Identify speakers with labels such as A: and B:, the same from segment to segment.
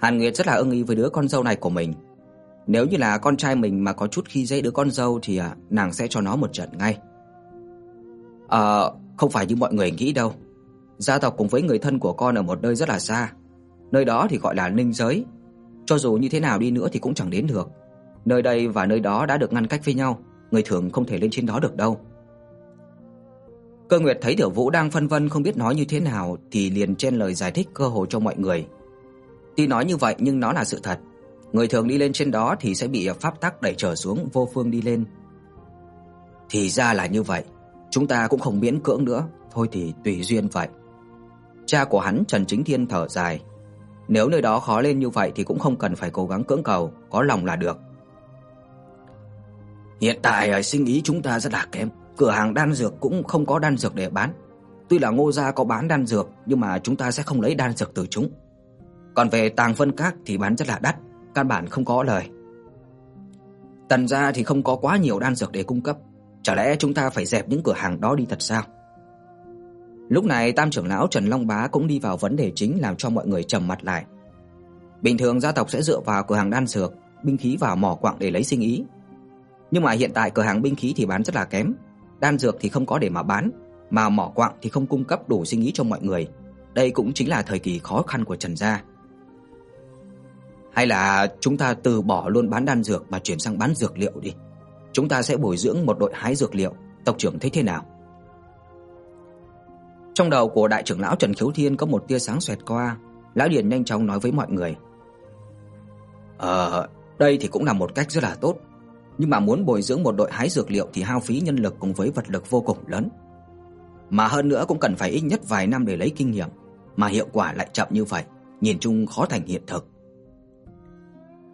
A: Hàn Nguyệt rất là ưng ý với đứa con dâu này của mình. Nếu như là con trai mình mà có chút khi dễ đứa con dâu thì à, nàng sẽ cho nó một trận ngay. Ờ, không phải như mọi người nghĩ đâu. Gia tộc cùng với người thân của con ở một nơi rất là xa. Nơi đó thì gọi là Ninh giới. Cho dù như thế nào đi nữa thì cũng chẳng đến được. Nơi đây và nơi đó đã được ngăn cách với nhau, người thường không thể lên trên đó được đâu. Cơ Nguyệt thấy Tiểu Vũ đang phân vân không biết nói như thế nào thì liền chen lời giải thích cơ hội cho mọi người. Tuy nói như vậy nhưng nó là sự thật. Người thường đi lên trên đó thì sẽ bị ờ, pháp tắc đẩy trở xuống vô phương đi lên. Thì ra là như vậy, chúng ta cũng không miễn cưỡng nữa, thôi thì tùy duyên vậy. Cha của hắn Trần Chính Thiên thở dài, nếu nơi đó khó lên như vậy thì cũng không cần phải cố gắng cưỡng cầu, có lòng là được. Hiện tại ờ, sinh ý chúng ta rất là kém, cửa hàng đan dược cũng không có đan dược để bán. Tuy là Ngô gia có bán đan dược nhưng mà chúng ta sẽ không lấy đan dược từ chúng. Còn về tàng phân các thì bán rất là đắt, căn bản không có lời. Tần gia thì không có quá nhiều đan dược để cung cấp, chả lẽ chúng ta phải dẹp những cửa hàng đó đi thật sao? Lúc này Tam trưởng lão Trần Long Bá cũng đi vào vấn đề chính làm cho mọi người trầm mặt lại. Bình thường gia tộc sẽ dựa vào cửa hàng đan dược, binh khí và mỏ quặng để lấy sinh ý. Nhưng mà hiện tại cửa hàng binh khí thì bán rất là kém, đan dược thì không có để mà bán, mà mỏ quặng thì không cung cấp đủ sinh ý cho mọi người. Đây cũng chính là thời kỳ khó khăn của Trần gia. Hay là chúng ta từ bỏ luôn bán đan dược mà chuyển sang bán dược liệu đi. Chúng ta sẽ bồi dưỡng một đội hái dược liệu, tộc trưởng thấy thế nào? Trong đầu của đại trưởng lão Trần Khiếu Thiên có một tia sáng xoẹt qua, lão Điền nhanh chóng nói với mọi người. "Ờ, đây thì cũng là một cách rất là tốt, nhưng mà muốn bồi dưỡng một đội hái dược liệu thì hao phí nhân lực cùng với vật lực vô cùng lớn. Mà hơn nữa cũng cần phải ít nhất vài năm để lấy kinh nghiệm, mà hiệu quả lại chậm như vậy, nhìn chung khó thành hiện thực."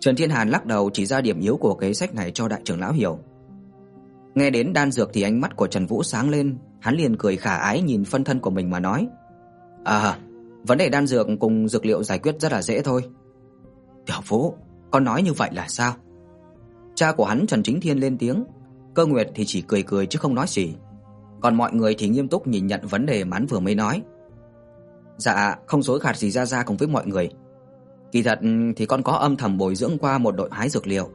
A: Trần Thiên Hàn lắc đầu chỉ ra điểm yếu của kế sách này cho đại trưởng lão hiểu. Nghe đến đan dược thì ánh mắt của Trần Vũ sáng lên, hắn liền cười khả ái nhìn phân thân của mình mà nói: "À, vấn đề đan dược cùng dược liệu giải quyết rất là dễ thôi." "Tiểu Vũ, con nói như vậy là sao?" Cha của hắn Trần Chính Thiên lên tiếng, Cơ Nguyệt thì chỉ cười cười chứ không nói gì. Còn mọi người thì nghiêm túc nhìn nhận vấn đề mà hắn vừa mới nói. "Dạ, không dối gạt gì ra ra cùng với mọi người. Kỳ thật ừ, thì con có âm thầm bồi dưỡng qua một đội hái dược liệu,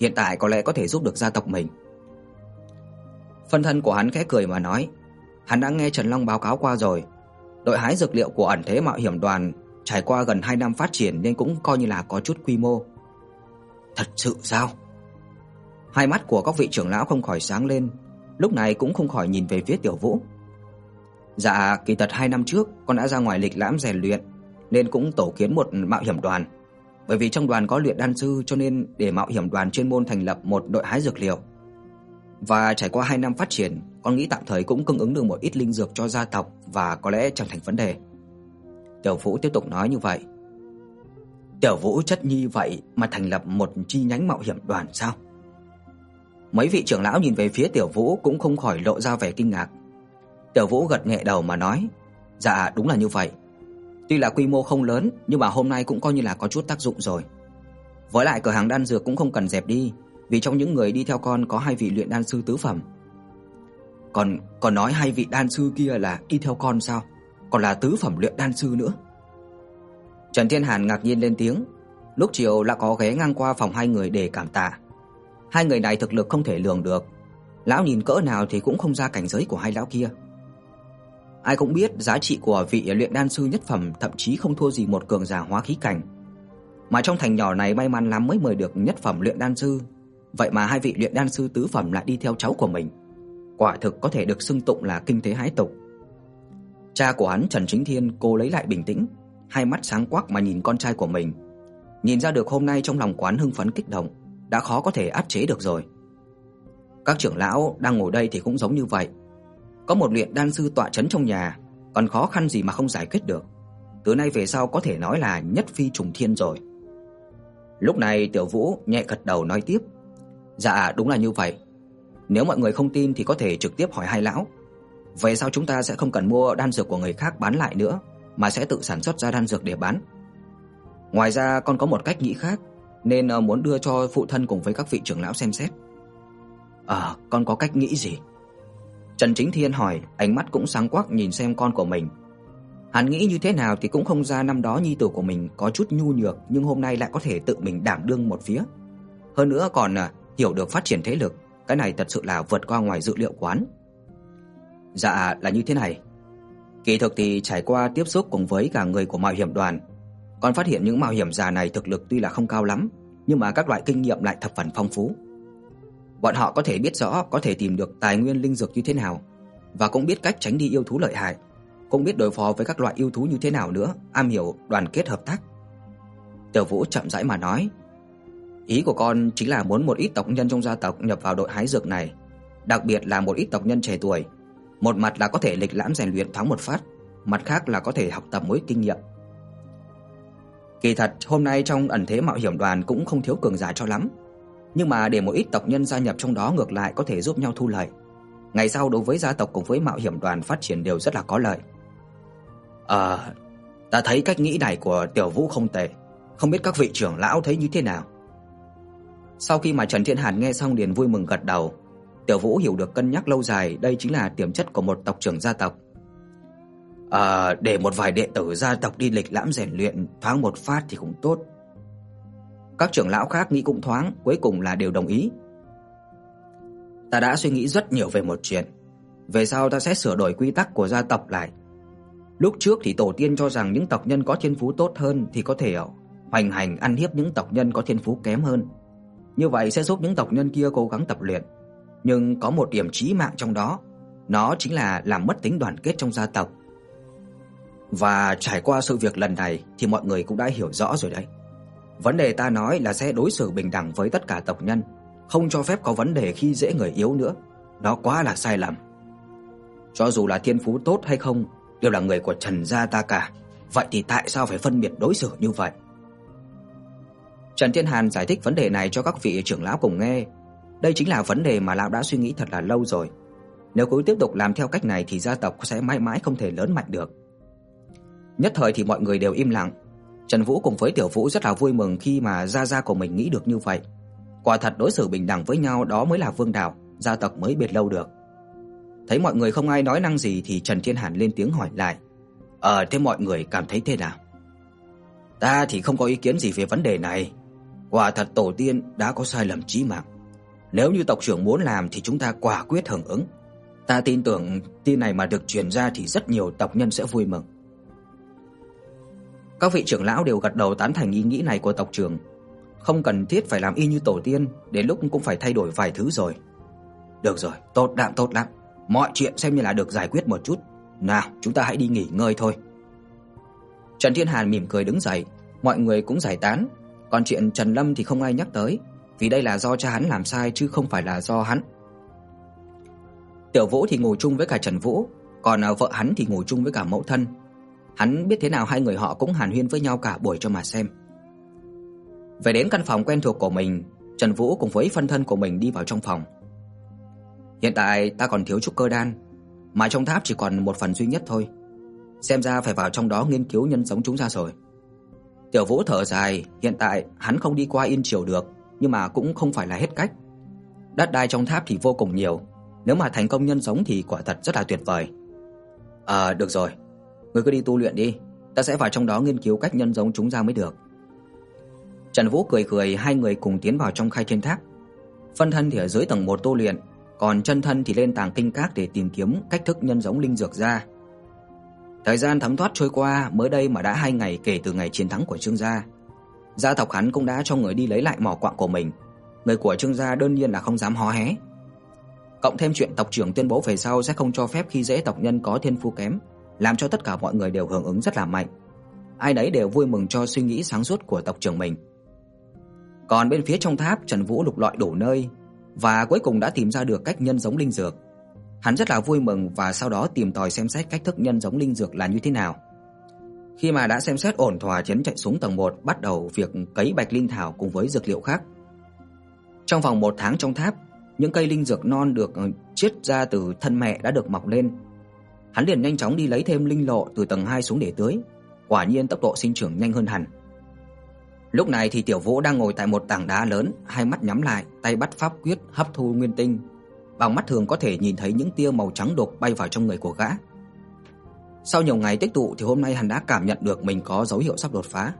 A: hiện tại có lẽ có thể giúp được gia tộc mình." Phân thân của hắn khẽ cười mà nói, hắn đã nghe Trần Long báo cáo qua rồi. Đội hái dược liệu của ẩn thế mạo hiểm đoàn trải qua gần 2 năm phát triển nên cũng coi như là có chút quy mô. Thật sự sao? Hai mắt của các vị trưởng lão không khỏi sáng lên, lúc này cũng không khỏi nhìn về phía Tiểu Vũ. Dạ, kỳ thật 2 năm trước con đã ra ngoài lịch lãm rèn luyện nên cũng tổ kiến một mạo hiểm đoàn. Bởi vì trong đoàn có luyện đan sư cho nên để mạo hiểm đoàn chuyên môn thành lập một đội hái dược liệu. Và trải qua 2 năm phát triển, con nghĩ tạm thời cũng cung ứng được một ít linh dược cho gia tộc và có lẽ chẳng thành vấn đề. Tiểu Vũ tiếp tục nói như vậy. Tiểu Vũ chất nhi vậy mà thành lập một chi nhánh mạo hiểm đoàn sao? Mấy vị trưởng lão nhìn về phía Tiểu Vũ cũng không khỏi lộ ra vẻ kinh ngạc. Tiểu Vũ gật nhẹ đầu mà nói, "Dạ, đúng là như vậy. Tuy là quy mô không lớn, nhưng mà hôm nay cũng coi như là có chút tác dụng rồi. Với lại cửa hàng đan dược cũng không cần dẹp đi, vì trong những người đi theo con có hai vị luyện đan sư tứ phẩm. Còn còn nói hai vị đan sư kia là đi theo con sao? Còn là tứ phẩm luyện đan sư nữa. Trần Thiên Hàn ngạc nhiên lên tiếng, lúc chiều đã có ghé ngang qua phòng hai người để cảm tạ. Hai người này thực lực không thể lường được, lão nhìn cỡ nào thì cũng không ra cảnh giới của hai lão kia. Ai cũng biết giá trị của vị luyện đan sư nhất phẩm thậm chí không thua gì một cường giả hóa khí cảnh. Mà trong thành nhỏ này may mắn lắm mới mời được nhất phẩm luyện đan sư vậy mà hai vị luyện đan sư tứ phẩm lại đi theo cháu của mình. Quả thực có thể được xưng tụng là kinh thế hải tục. Cha của hắn Trần Chính Thiên cô lấy lại bình tĩnh, hai mắt sáng quắc mà nhìn con trai của mình. Nhìn ra được hôm nay trong lòng quán hưng phấn kích động, đã khó có thể áp chế được rồi. Các trưởng lão đang ngồi đây thì cũng giống như vậy. Có một luyện đan sư tọa trấn trong nhà, còn khó khăn gì mà không giải quyết được. Từ nay về sau có thể nói là nhất phi trùng thiên rồi. Lúc này Tiểu Vũ nhẹ gật đầu nói tiếp, Dạ đúng là như vậy. Nếu mọi người không tin thì có thể trực tiếp hỏi hai lão. về sau chúng ta sẽ không cần mua đan dược của người khác bán lại nữa, mà sẽ tự sản xuất ra đan dược để bán? Ngoài ra còn có một cách nghĩ khác, nên ờ, muốn đưa cho phụ thân cùng với các vị trưởng lão xem xét. À, con có cách nghĩ gì? Trần Chính Thiên hỏi, ánh mắt cũng sáng quắc nhìn xem con của mình. Hắn nghĩ như thế nào thì cũng không ra năm đó nhi tử của mình có chút nhu nhược nhưng hôm nay lại có thể tự mình đảm đương một phía. Hơn nữa còn à, hiểu được phát triển thế lực, cái này thật sự là vượt qua ngoài dự liệu quán. Dạ là như thế này. Kỳ thực thì trải qua tiếp xúc cùng với cả người của mạo hiểm đoàn, con phát hiện những mạo hiểm giả này thực lực tuy là không cao lắm, nhưng mà các loại kinh nghiệm lại thập phần phong phú. Bọn họ có thể biết rõ có thể tìm được tài nguyên linh dược như thế nào và cũng biết cách tránh đi yêu thú lợi hại, cũng biết đối phó với các loại yêu thú như thế nào nữa, am hiểu đoàn kết hợp tác. Tiêu Vũ chậm rãi mà nói, ý của con chính là muốn một ít tộc nhân trong gia tộc nhập vào đội hái dược này, đặc biệt là một ít tộc nhân trẻ tuổi, một mặt là có thể lịch lãm rèn luyện thoáng một phát, mặt khác là có thể học tập mối kinh nghiệm. Kỳ thật, hôm nay trong ẩn thế mạo hiểm đoàn cũng không thiếu cường giả cho lắm, nhưng mà để một ít tộc nhân gia nhập trong đó ngược lại có thể giúp nhau thu lợi. Ngày sau đối với gia tộc cùng với mạo hiểm đoàn phát triển đều rất là có lợi. Ờ, à, ta thấy cách nghĩ này của Tiểu Vũ không tệ, không biết các vị trưởng lão thấy như thế nào. Sau khi mà Trần Thiên Hàn nghe xong liền vui mừng gật đầu. Tiểu Vũ hiểu được cân nhắc lâu dài, đây chính là tiềm chất của một tộc trưởng gia tộc. À, để một vài đệ tử gia tộc đi lịch lãm rèn luyện thoáng một phát thì cũng tốt. Các trưởng lão khác nghĩ cũng thoáng, cuối cùng là đều đồng ý. Ta đã suy nghĩ rất nhiều về một chuyện, về sau ta sẽ sửa đổi quy tắc của gia tộc lại. Lúc trước thì tổ tiên cho rằng những tộc nhân có thiên phú tốt hơn thì có thể ờ, hoành hành ăn hiếp những tộc nhân có thiên phú kém hơn. Như vậy sẽ giúp những tộc nhân kia cố gắng tập luyện. Nhưng có một điểm chí mạng trong đó, nó chính là làm mất tính đoàn kết trong gia tộc. Và trải qua sự việc lần này thì mọi người cũng đã hiểu rõ rồi đấy. Vấn đề ta nói là sẽ đối xử bình đẳng với tất cả tộc nhân, không cho phép có vấn đề khi dễ người yếu nữa. Đó quá là sai lầm. Cho dù là thiên phú tốt hay không, đều là người của Trần gia ta cả. Vậy thì tại sao phải phân biệt đối xử như vậy? Trần Thiên Hàn giải thích vấn đề này cho các vị trưởng lão cùng nghe. Đây chính là vấn đề mà lão đã suy nghĩ thật là lâu rồi. Nếu cứ tiếp tục làm theo cách này thì gia tộc sẽ mãi mãi không thể lớn mạnh được. Nhất thời thì mọi người đều im lặng. Trần Vũ cùng với Tiểu Vũ rất là vui mừng khi mà gia gia của mình nghĩ được như vậy. Quả thật đối xử bình đẳng với nhau đó mới là vương đạo, gia tộc mới biệt lâu được. Thấy mọi người không ai nói năng gì thì Trần Thiên Hàn lên tiếng hỏi lại. "Ờ thế mọi người cảm thấy thế nào?" "Ta thì không có ý kiến gì về vấn đề này. Quả thật tổ tiên đã có sai lầm chí mạng. Nếu như tộc trưởng muốn làm thì chúng ta quả quyết hưởng ứng. Ta tin tưởng tin này mà được truyền ra thì rất nhiều tộc nhân sẽ vui mừng." Các vị trưởng lão đều gật đầu tán thành ý nghĩ này của tộc trưởng. Không cần thiết phải làm y như tổ tiên, đến lúc cũng phải thay đổi vài thứ rồi. Được rồi, tốt lắm, tốt lắm. Mọi chuyện xem như là được giải quyết một chút. Nào, chúng ta hãy đi nghỉ ngơi thôi. Trần Thiên Hàn mỉm cười đứng dậy, mọi người cũng giải tán, còn chuyện Trần Lâm thì không ai nhắc tới, vì đây là do cha hắn làm sai chứ không phải là do hắn. Tiểu Vũ thì ngồi chung với cả Trần Vũ, còn ờ, vợ hắn thì ngồi chung với cả mẫu thân, Hắn biết thế nào hai người họ cũng hàn huyên với nhau cả buổi cho mà xem. Về đến căn phòng quen thuộc của mình, Trần Vũ cùng với phân thân của mình đi vào trong phòng. Hiện tại ta còn thiếu chút cơ đan, mà trong tháp chỉ còn một phần duy nhất thôi. Xem ra phải vào trong đó nghiên cứu nhân giống chúng ra rồi. Tiểu Vũ thở dài, hiện tại hắn không đi qua Yên Triều được, nhưng mà cũng không phải là hết cách. Đất đai trong tháp thì vô cùng nhiều, nếu mà thành công nhân giống thì quả thật rất là tuyệt vời. À được rồi, Ngươi cứ đi tu luyện đi, ta sẽ vào trong đó nghiên cứu cách nhân giống chúng ra mới được." Trần Vũ cười cười, hai người cùng tiến vào trong Khai Thiên Tháp. Phân thân thì ở dưới tầng 1 tu luyện, còn chân thân thì lên tàng kinh các để tìm kiếm cách thức nhân giống linh dược ra. Thời gian thấm thoát trôi qua, mới đây mà đã 2 ngày kể từ ngày chiến thắng của Trương gia. Gia tộc hắn cũng đã cho người đi lấy lại mỏ quặng của mình. Người của Trương gia đơn nhiên là không dám hó hé. Cộng thêm chuyện tộc trưởng tuyên bố về sau sẽ không cho phép khi dễ tộc nhân có thiên phú kém, làm cho tất cả mọi người đều hưởng ứng rất là mạnh. Ai nấy đều vui mừng cho suy nghĩ sáng suốt của tộc trưởng mình. Còn bên phía trong tháp, Trần Vũ lục lọi đủ nơi và cuối cùng đã tìm ra được cách nhân giống linh dược. Hắn rất là vui mừng và sau đó tìm tòi xem xét cách thức nhân giống linh dược là như thế nào. Khi mà đã xem xét ổn thỏa chấn chạy xuống tầng 1, bắt đầu việc cấy bạch linh thảo cùng với dược liệu khác. Trong vòng 1 tháng trong tháp, những cây linh dược non được ờ, chiết ra từ thân mẹ đã được mọc lên, Hắn liền nhanh chóng đi lấy thêm linh lộ từ tầng 2 xuống để tưới, quả nhiên tốc độ sinh trưởng nhanh hơn hẳn. Lúc này thì Tiểu Vũ đang ngồi tại một tảng đá lớn, hai mắt nhắm lại, tay bắt pháp quyết hấp thu nguyên tinh. Bằng mắt thường có thể nhìn thấy những tia màu trắng đục bay vào trong người của gã. Sau nhiều ngày tích tụ thì hôm nay hắn đã cảm nhận được mình có dấu hiệu sắp đột phá.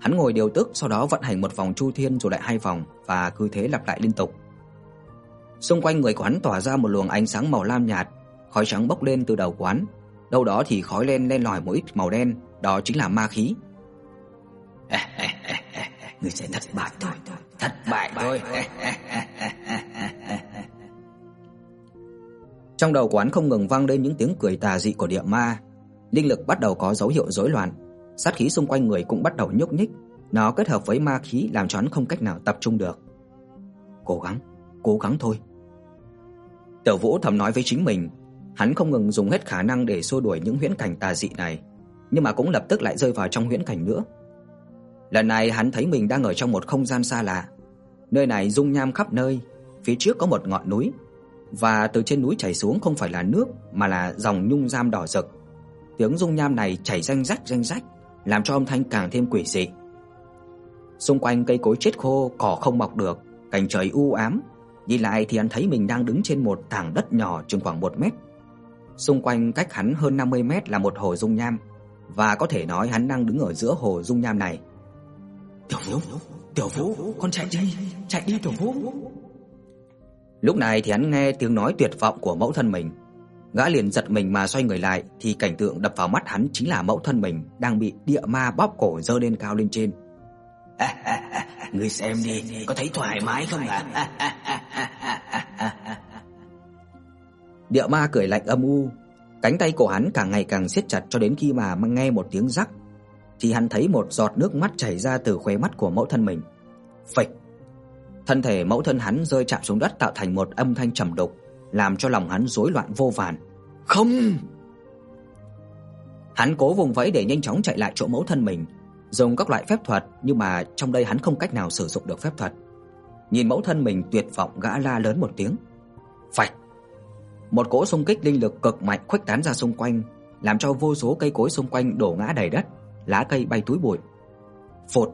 A: Hắn ngồi điều tức, sau đó vận hành một vòng chu thiên rồi lại hai vòng và cứ thế lặp lại liên tục. Xung quanh người của hắn tỏa ra một luồng ánh sáng màu lam nhạt, khói trắng bốc lên từ đầu quán, đâu đó thì khói lên lên lỏi một ít màu đen, đó chính là ma khí.
B: Người sẽ thất bại thôi, thất bại thôi.
A: Trong đầu quán không ngừng vang lên những tiếng cười tà dị của địa ma, linh lực bắt đầu có dấu hiệu rối loạn, sát khí xung quanh người cũng bắt đầu nhúc nhích, nó kết hợp với ma khí làm cho hắn không cách nào tập trung được. Cố gắng, cố gắng thôi. Tiểu Vũ thầm nói với chính mình, hắn không ngừng dùng hết khả năng để xua đuổi những huyễn cảnh tà dị này, nhưng mà cũng lập tức lại rơi vào trong huyễn cảnh nữa. Lần này hắn thấy mình đang ở trong một không gian xa lạ. Nơi này dung nham khắp nơi, phía trước có một ngọn núi, và từ trên núi chảy xuống không phải là nước mà là dòng nhung nham đỏ rực. Tiếng dung nham này chảy ranh rách ranh rách, làm cho âm thanh càng thêm quỷ dị. Xung quanh cây cối chết khô, cỏ không mọc được, cảnh trời u ám, nhìn lại thì hắn thấy mình đang đứng trên một tảng đất nhỏ chừng khoảng 1 mét. Xung quanh cách hắn hơn 50 mét là một hồ dung nham, và có thể nói hắn đang đứng ở giữa hồ dung nham này.
B: Tiểu Vũ, Tiểu Vũ, con chạy đi, chạy đi Tiểu Vũ.
A: Lúc này thì hắn nghe tiếng nói tuyệt vọng của mẫu thân mình. Gã liền giật mình mà xoay người lại thì cảnh tượng đập vào mắt hắn chính là mẫu thân mình đang bị địa ma bóp cổ giơ lên cao lên trên.
B: À, à, à, ngươi xem đi, có thấy thoải mái không ạ?
A: địa ma cười lạnh âm u, cánh tay của hắn càng ngày càng siết chặt cho đến khi mà nghe một tiếng rắc thì hắn thấy một giọt nước mắt chảy ra từ khóe mắt của mẫu thân mình. Phịch Thân thể mẫu thân hắn rơi chạm xuống đất tạo thành một âm thanh trầm đục, làm cho lòng hắn rối loạn vô vàn.
B: "Không!"
A: Hắn cố vùng vẫy để nhanh chóng chạy lại chỗ mẫu thân mình, dùng các loại phép thuật nhưng mà trong đây hắn không cách nào sử dụng được phép thuật. Nhìn mẫu thân mình tuyệt vọng gã la lớn một tiếng. Phạch. Một cỗ xung kích linh lực cực mạnh khuếch tán ra xung quanh, làm cho vô số cây cối xung quanh đổ ngã đầy đất, lá cây bay túi bụi. Phụt.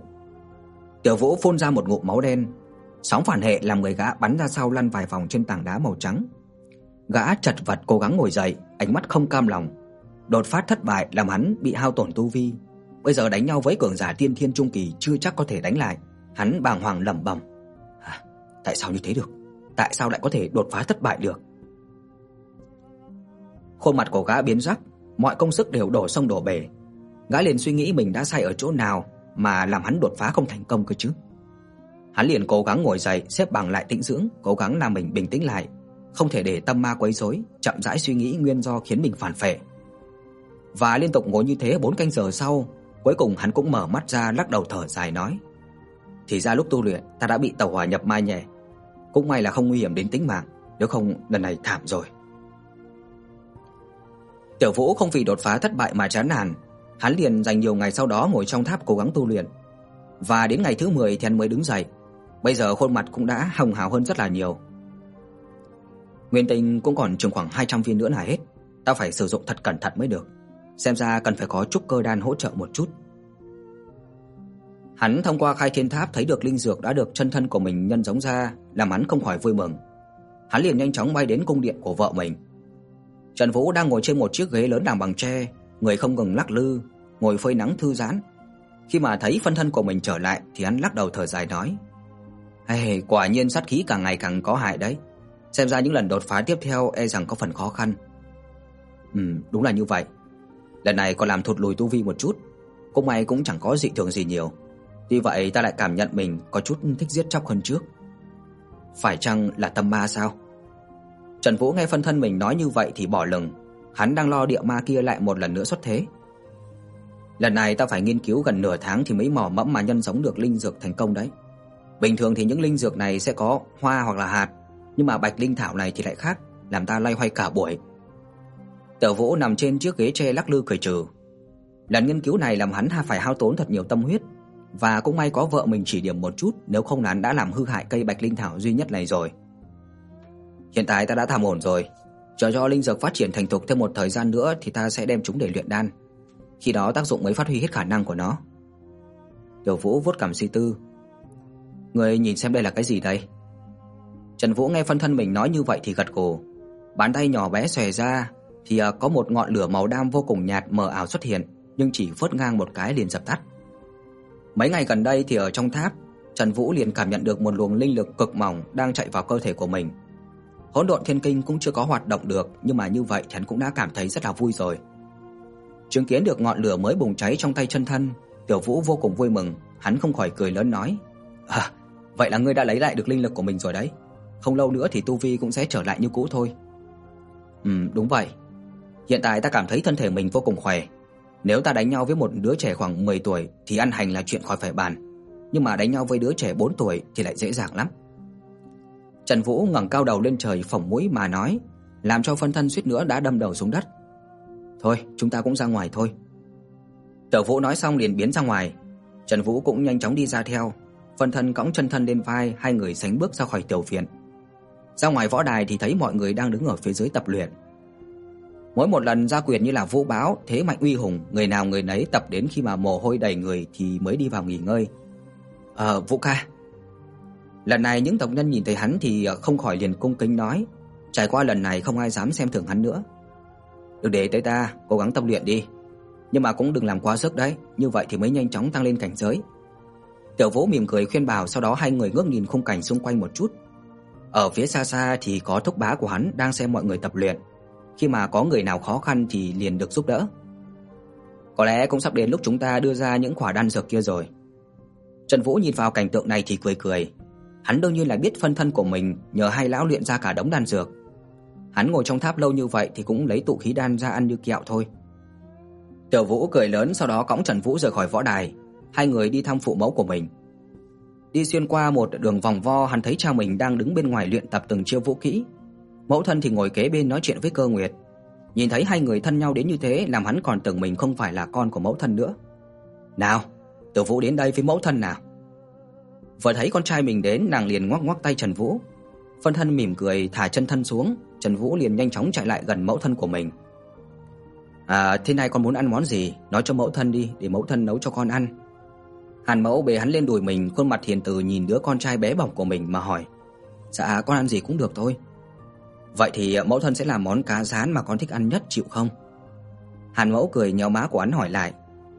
A: Tiểu Vũ phun ra một ngụm máu đen, Sóng phản hệ làm người gã bắn ra sau lăn vài vòng trên tảng đá màu trắng. Gã chật vật cố gắng ngồi dậy, ánh mắt không cam lòng. Đột phát thất bại làm hắn bị hao tổn tu vi. Bây giờ đánh nhau với cường giả tiên thiên trung kỳ chưa chắc có thể đánh lại. Hắn bàng hoàng lẩm bẩm. À, tại sao như thế được? Tại sao lại có thể đột phá thất bại được? Khuôn mặt của gã biến sắc, mọi công sức đều đổ sông đổ bể. Gã liền suy nghĩ mình đã sai ở chỗ nào mà làm hắn đột phá không thành công cơ chứ? Hắn liền cố gắng ngồi dậy, xếp bằng lại tĩnh dưỡng, cố gắng làm mình bình tĩnh lại, không thể để tâm ma quấy rối, chậm rãi suy nghĩ nguyên do khiến mình phản phệ. Và liên tục ngồi như thế 4 canh giờ sau, cuối cùng hắn cũng mở mắt ra lắc đầu thở dài nói: "Thì ra lúc tu luyện, ta đã bị tẩu hỏa nhập ma nhẹ, cũng may là không nguy hiểm đến tính mạng, nếu không lần này thảm rồi." Tiểu Vũ không vì đột phá thất bại mà chán nản, hắn liền dành nhiều ngày sau đó ngồi trong tháp cố gắng tu luyện. Và đến ngày thứ 10 thì hắn mới đứng dậy, Bây giờ khuôn mặt cũng đã hồng hào hơn rất là nhiều. Nguyên tinh cũng còn chừng khoảng 200 viên nữa là hết, ta phải sử dụng thật cẩn thận mới được. Xem ra cần phải có trúc cơ đan hỗ trợ một chút. Hắn thông qua khai thiên tháp thấy được linh dược đã được chân thân của mình nhân giống ra, làm hắn không khỏi vui mừng. Hắn liền nhanh chóng bay đến cung điện của vợ mình. Trần Vũ đang ngồi trên một chiếc ghế lớn làm bằng tre, người không ngừng lắc lư, ngồi phơi nắng thư giãn. Khi mà thấy phân thân của mình trở lại thì hắn lắc đầu thở dài nói: Hey, quả nhiên sát khí càng ngày càng có hại đấy. Xem ra những lần đột phá tiếp theo e rằng có phần khó khăn. Ừm, đúng là như vậy. Lần này còn làm thụt lùi tu vi một chút, cũng may cũng chẳng có dị thường gì nhiều. Tuy vậy ta lại cảm nhận mình có chút thích giết chóc hơn trước. Phải chăng là tâm ma sao? Trần Vũ nghe phân thân mình nói như vậy thì bỏ lừng, hắn đang lo địa ma kia lại một lần nữa xuất thế. Lần này ta phải nghiên cứu gần nửa tháng thì mới mò mẫm mà nhân giống được linh dược thành công đấy. Bình thường thì những linh dược này sẽ có hoa hoặc là hạt, nhưng mà bạch linh thảo này thì lại khác, làm ta loay hoay cả buổi. Tở Vũ nằm trên chiếc ghế tre lắc lư cười trừ. Lần nghiên cứu này làm hắn phải hao tốn thật nhiều tâm huyết, và cũng may có vợ mình chỉ điểm một chút, nếu không hắn đã làm hư hại cây bạch linh thảo duy nhất này rồi. Hiện tại ta đã tạm ổn rồi, chờ cho linh dược phát triển thành thục thêm một thời gian nữa thì ta sẽ đem chúng để luyện đan. Khi đó tác dụng mới phát huy hết khả năng của nó. Tiểu Vũ vuốt cằm suy tư, Người nhìn xem đây là cái gì đây?" Trần Vũ nghe phân thân mình nói như vậy thì gật gù, bàn tay nhỏ bé xòe ra, thì à, có một ngọn lửa màu đam vô cùng nhạt mờ ảo xuất hiện, nhưng chỉ phớt ngang một cái liền dập tắt. Mấy ngày gần đây thì ở trong tháp, Trần Vũ liền cảm nhận được một luồng linh lực cực mỏng đang chạy vào cơ thể của mình. Hỗn độn thiên kinh cũng chưa có hoạt động được, nhưng mà như vậy thì hắn cũng đã cảm thấy rất là vui rồi. Chứng kiến được ngọn lửa mới bùng cháy trong tay chân thân, Tiểu Vũ vô cùng vui mừng, hắn không khỏi cười lớn nói: "À, vậy là ngươi đã lấy lại được linh lực của mình rồi đấy. Không lâu nữa thì tu vi cũng sẽ trở lại như cũ thôi." "Ừm, đúng vậy. Hiện tại ta cảm thấy thân thể mình vô cùng khỏe. Nếu ta đánh nhau với một đứa trẻ khoảng 10 tuổi thì ăn hành là chuyện khỏi phải bàn, nhưng mà đánh nhau với đứa trẻ 4 tuổi thì lại dễ dàng lắm." Trần Vũ ngẩng cao đầu lên trời phỏng mũi mà nói, làm cho phân thân suýt nữa đã đâm đầu xuống đất. "Thôi, chúng ta cũng ra ngoài thôi." Tiểu Vũ nói xong liền biến ra ngoài. Trần Vũ cũng nhanh chóng đi ra theo, phân thân cõng chân thân lên vai, hai người sánh bước ra khỏi tiểu viện. Ra ngoài võ đài thì thấy mọi người đang đứng ở phía dưới tập luyện. Mỗi một lần ra quyền như là vũ báo, thế mạnh uy hùng, người nào người nấy tập đến khi mà mồ hôi đầy người thì mới đi vào nghỉ ngơi. "Ờ, Vũ ca." Lần này những tộc nhân nhìn thấy hắn thì ờ, không khỏi liền cung kính nói, trải qua lần này không ai dám xem thường hắn nữa. được để tới ta, cố gắng tập luyện đi." nhưng mà cũng đừng làm quá sức đấy, như vậy thì mới nhanh chóng tăng lên cảnh giới. Tiểu Vũ mỉm cười khuyên bảo, sau đó hai người ngước nhìn khung cảnh xung quanh một chút. Ở phía xa xa thì có thúc bá của hắn đang xem mọi người tập luyện, khi mà có người nào khó khăn thì liền được giúp đỡ. Có lẽ cũng sắp đến lúc chúng ta đưa ra những quả đan dược kia rồi. Trần Vũ nhìn vào cảnh tượng này thì cười cười. Hắn đương nhiên là biết phân thân của mình nhờ hai lão luyện ra cả đống đan dược. Hắn ngồi trong tháp lâu như vậy thì cũng lấy tụ khí đan ra ăn như kẹo thôi. Tiểu Vũ cười lớn sau đó cõng Trần Vũ rời khỏi võ đài, hai người đi thăm phụ mẫu của mình. Đi xuyên qua một đường vòng vo, hắn thấy cha mình đang đứng bên ngoài luyện tập từng chiêu vũ kỹ. Mẫu thân thì ngồi kế bên nói chuyện với Cơ Nguyệt. Nhìn thấy hai người thân nhau đến như thế, làm hắn còn tưởng mình không phải là con của mẫu thân nữa. "Nào, Tiểu Vũ đến đây với mẫu thân nào." Vừa thấy con trai mình đến, nàng liền ngoắc ngoắc tay Trần Vũ. Phân thân mỉm cười thả chân thân xuống, Trần Vũ liền nhanh chóng chạy lại gần mẫu thân của mình. À, thế này con muốn ăn món gì, nói cho mẫu thân đi để mẫu thân nấu cho con ăn. Hàn Mẫu bế hắn lên đùi mình, khuôn mặt hiền từ nhìn đứa con trai bé bỏng của mình mà hỏi: "Dạ, con ăn gì cũng được thôi." "Vậy thì à, mẫu thân sẽ làm món cá rán mà con thích ăn nhất chịu không?" Hàn Mẫu cười nhéo má của hắn hỏi lại.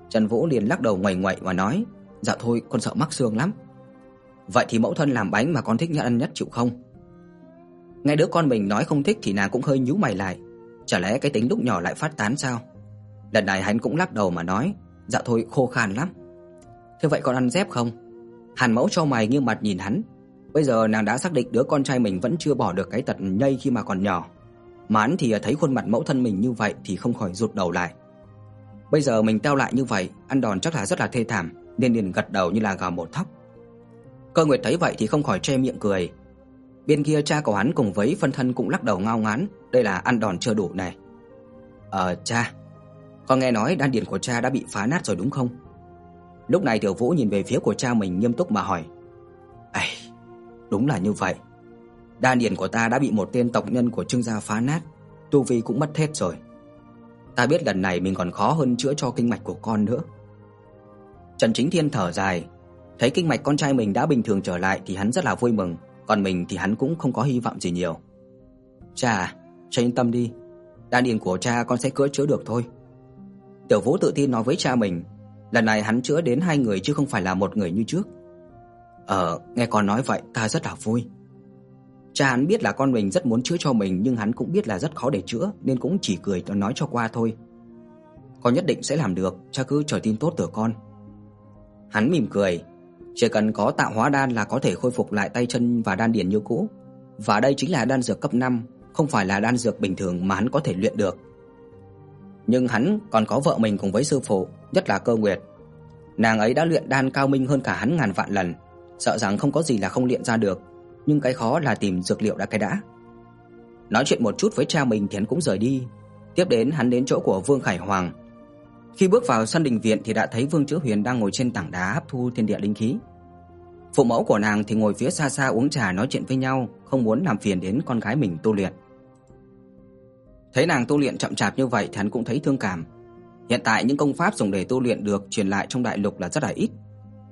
A: Trần Vũ liền lắc đầu ngoảy ngoậy và nói: "Dạ thôi, con sợ mắc xương lắm." "Vậy thì mẫu thân làm bánh mà con thích nhất ăn nhất chịu không?" Nghe đứa con mình nói không thích thì nàng cũng hơi nhíu mày lại, Chả lẽ cái tính lúc nhỏ lại phát tán sao? Lần này hắn cũng lắc đầu mà nói, dạ thôi khô khan lắm. Thế vậy con ăn dép không? Hàn Mẫu cho mày nghiêm mặt nhìn hắn. Bây giờ nàng đã xác định đứa con trai mình vẫn chưa bỏ được cái tật nhây khi mà còn nhỏ. Mà hắn thì thấy khuôn mặt mẫu thân mình như vậy thì không khỏi rụt đầu lại. Bây giờ mình teo lại như vậy, ăn đòn chắc là rất là thê thảm, nên liền gật đầu như là gà một thóc. Cơ Nguyệt thấy vậy thì không khỏi che miệng cười, Bên kia cha của hắn cùng với phân thân cũng lắc đầu ngao ngán, đây là ăn đòn chưa đủ này. "Ờ cha, con nghe nói đan điền của cha đã bị phá nát rồi đúng không?" Lúc này Tiểu Vũ nhìn về phía của cha mình nghiêm túc mà hỏi. "Ây, đúng là như vậy. Đan điền của ta đã bị một tên tộc nhân của Trương gia phá nát, tu vi cũng mất hết rồi. Ta biết lần này mình còn khó hơn chữa cho kinh mạch của con nữa." Trần Chính Thiên thở dài, thấy kinh mạch con trai mình đã bình thường trở lại thì hắn rất là vui mừng còn mình thì hắn cũng không có hy vọng gì nhiều. "Cha, cha yên tâm đi, đan điền của cha con sẽ chữa chữa được thôi." Tiểu Vũ tự tin nói với cha mình, lần này hắn chữa đến hai người chứ không phải là một người như trước. "Ờ, nghe con nói vậy ta rất là vui." Cha hắn biết là con mình rất muốn chữa cho mình nhưng hắn cũng biết là rất khó để chữa nên cũng chỉ cười cho nói cho qua thôi. Con nhất định sẽ làm được, cha cứ chờ tin tốt từ con. Hắn mỉm cười, chỉ cần có tạo hóa đan là có thể khôi phục lại tay chân và đan điền như cũ. Và đây chính là đan dược cấp 5, không phải là đan dược bình thường mà hắn có thể luyện được. Nhưng hắn còn có vợ mình cùng với sư phụ, nhất là Cơ Nguyệt. Nàng ấy đã luyện đan cao minh hơn cả hắn ngàn vạn lần, sợ rằng không có gì là không luyện ra được, nhưng cái khó là tìm dược liệu đã cái đã. Nói chuyện một chút với cha mình thì hắn cũng rời đi. Tiếp đến hắn đến chỗ của Vương Khải Hoàng, khi bước vào sân đình viện thì đã thấy Vương Chữ Huyền đang ngồi trên tảng đá hấp thu thiên địa linh khí. Phụ mẫu của nàng thì ngồi phía xa xa uống trà nói chuyện với nhau, không muốn làm phiền đến con gái mình tu luyện. Thấy nàng tu luyện chậm chạp như vậy thì hắn cũng thấy thương cảm. Hiện tại những công pháp dùng để tu luyện được truyền lại trong đại lục là rất là ít.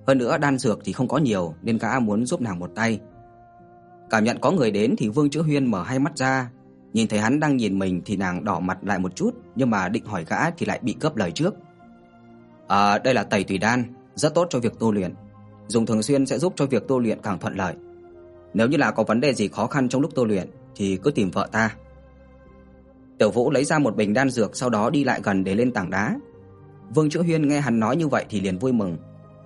A: Hơn nữa đan dược thì không có nhiều nên cả muốn giúp nàng một tay. Cảm nhận có người đến thì Vương Chữ Huyên mở hai mắt ra, Nhìn thấy hắn đang nhìn mình thì nàng đỏ mặt lại một chút, nhưng mà định hỏi gã thì lại bị cướp lời trước. "À, đây là Tẩy Tùy đan, rất tốt cho việc tu luyện, dùng thường xuyên sẽ giúp cho việc tu luyện càng thuận lợi. Nếu như là có vấn đề gì khó khăn trong lúc tu luyện thì cứ tìm vợ ta." Tiểu Vũ lấy ra một bình đan dược sau đó đi lại gần để lên tảng đá. Vương Chữ Huyên nghe hắn nói như vậy thì liền vui mừng.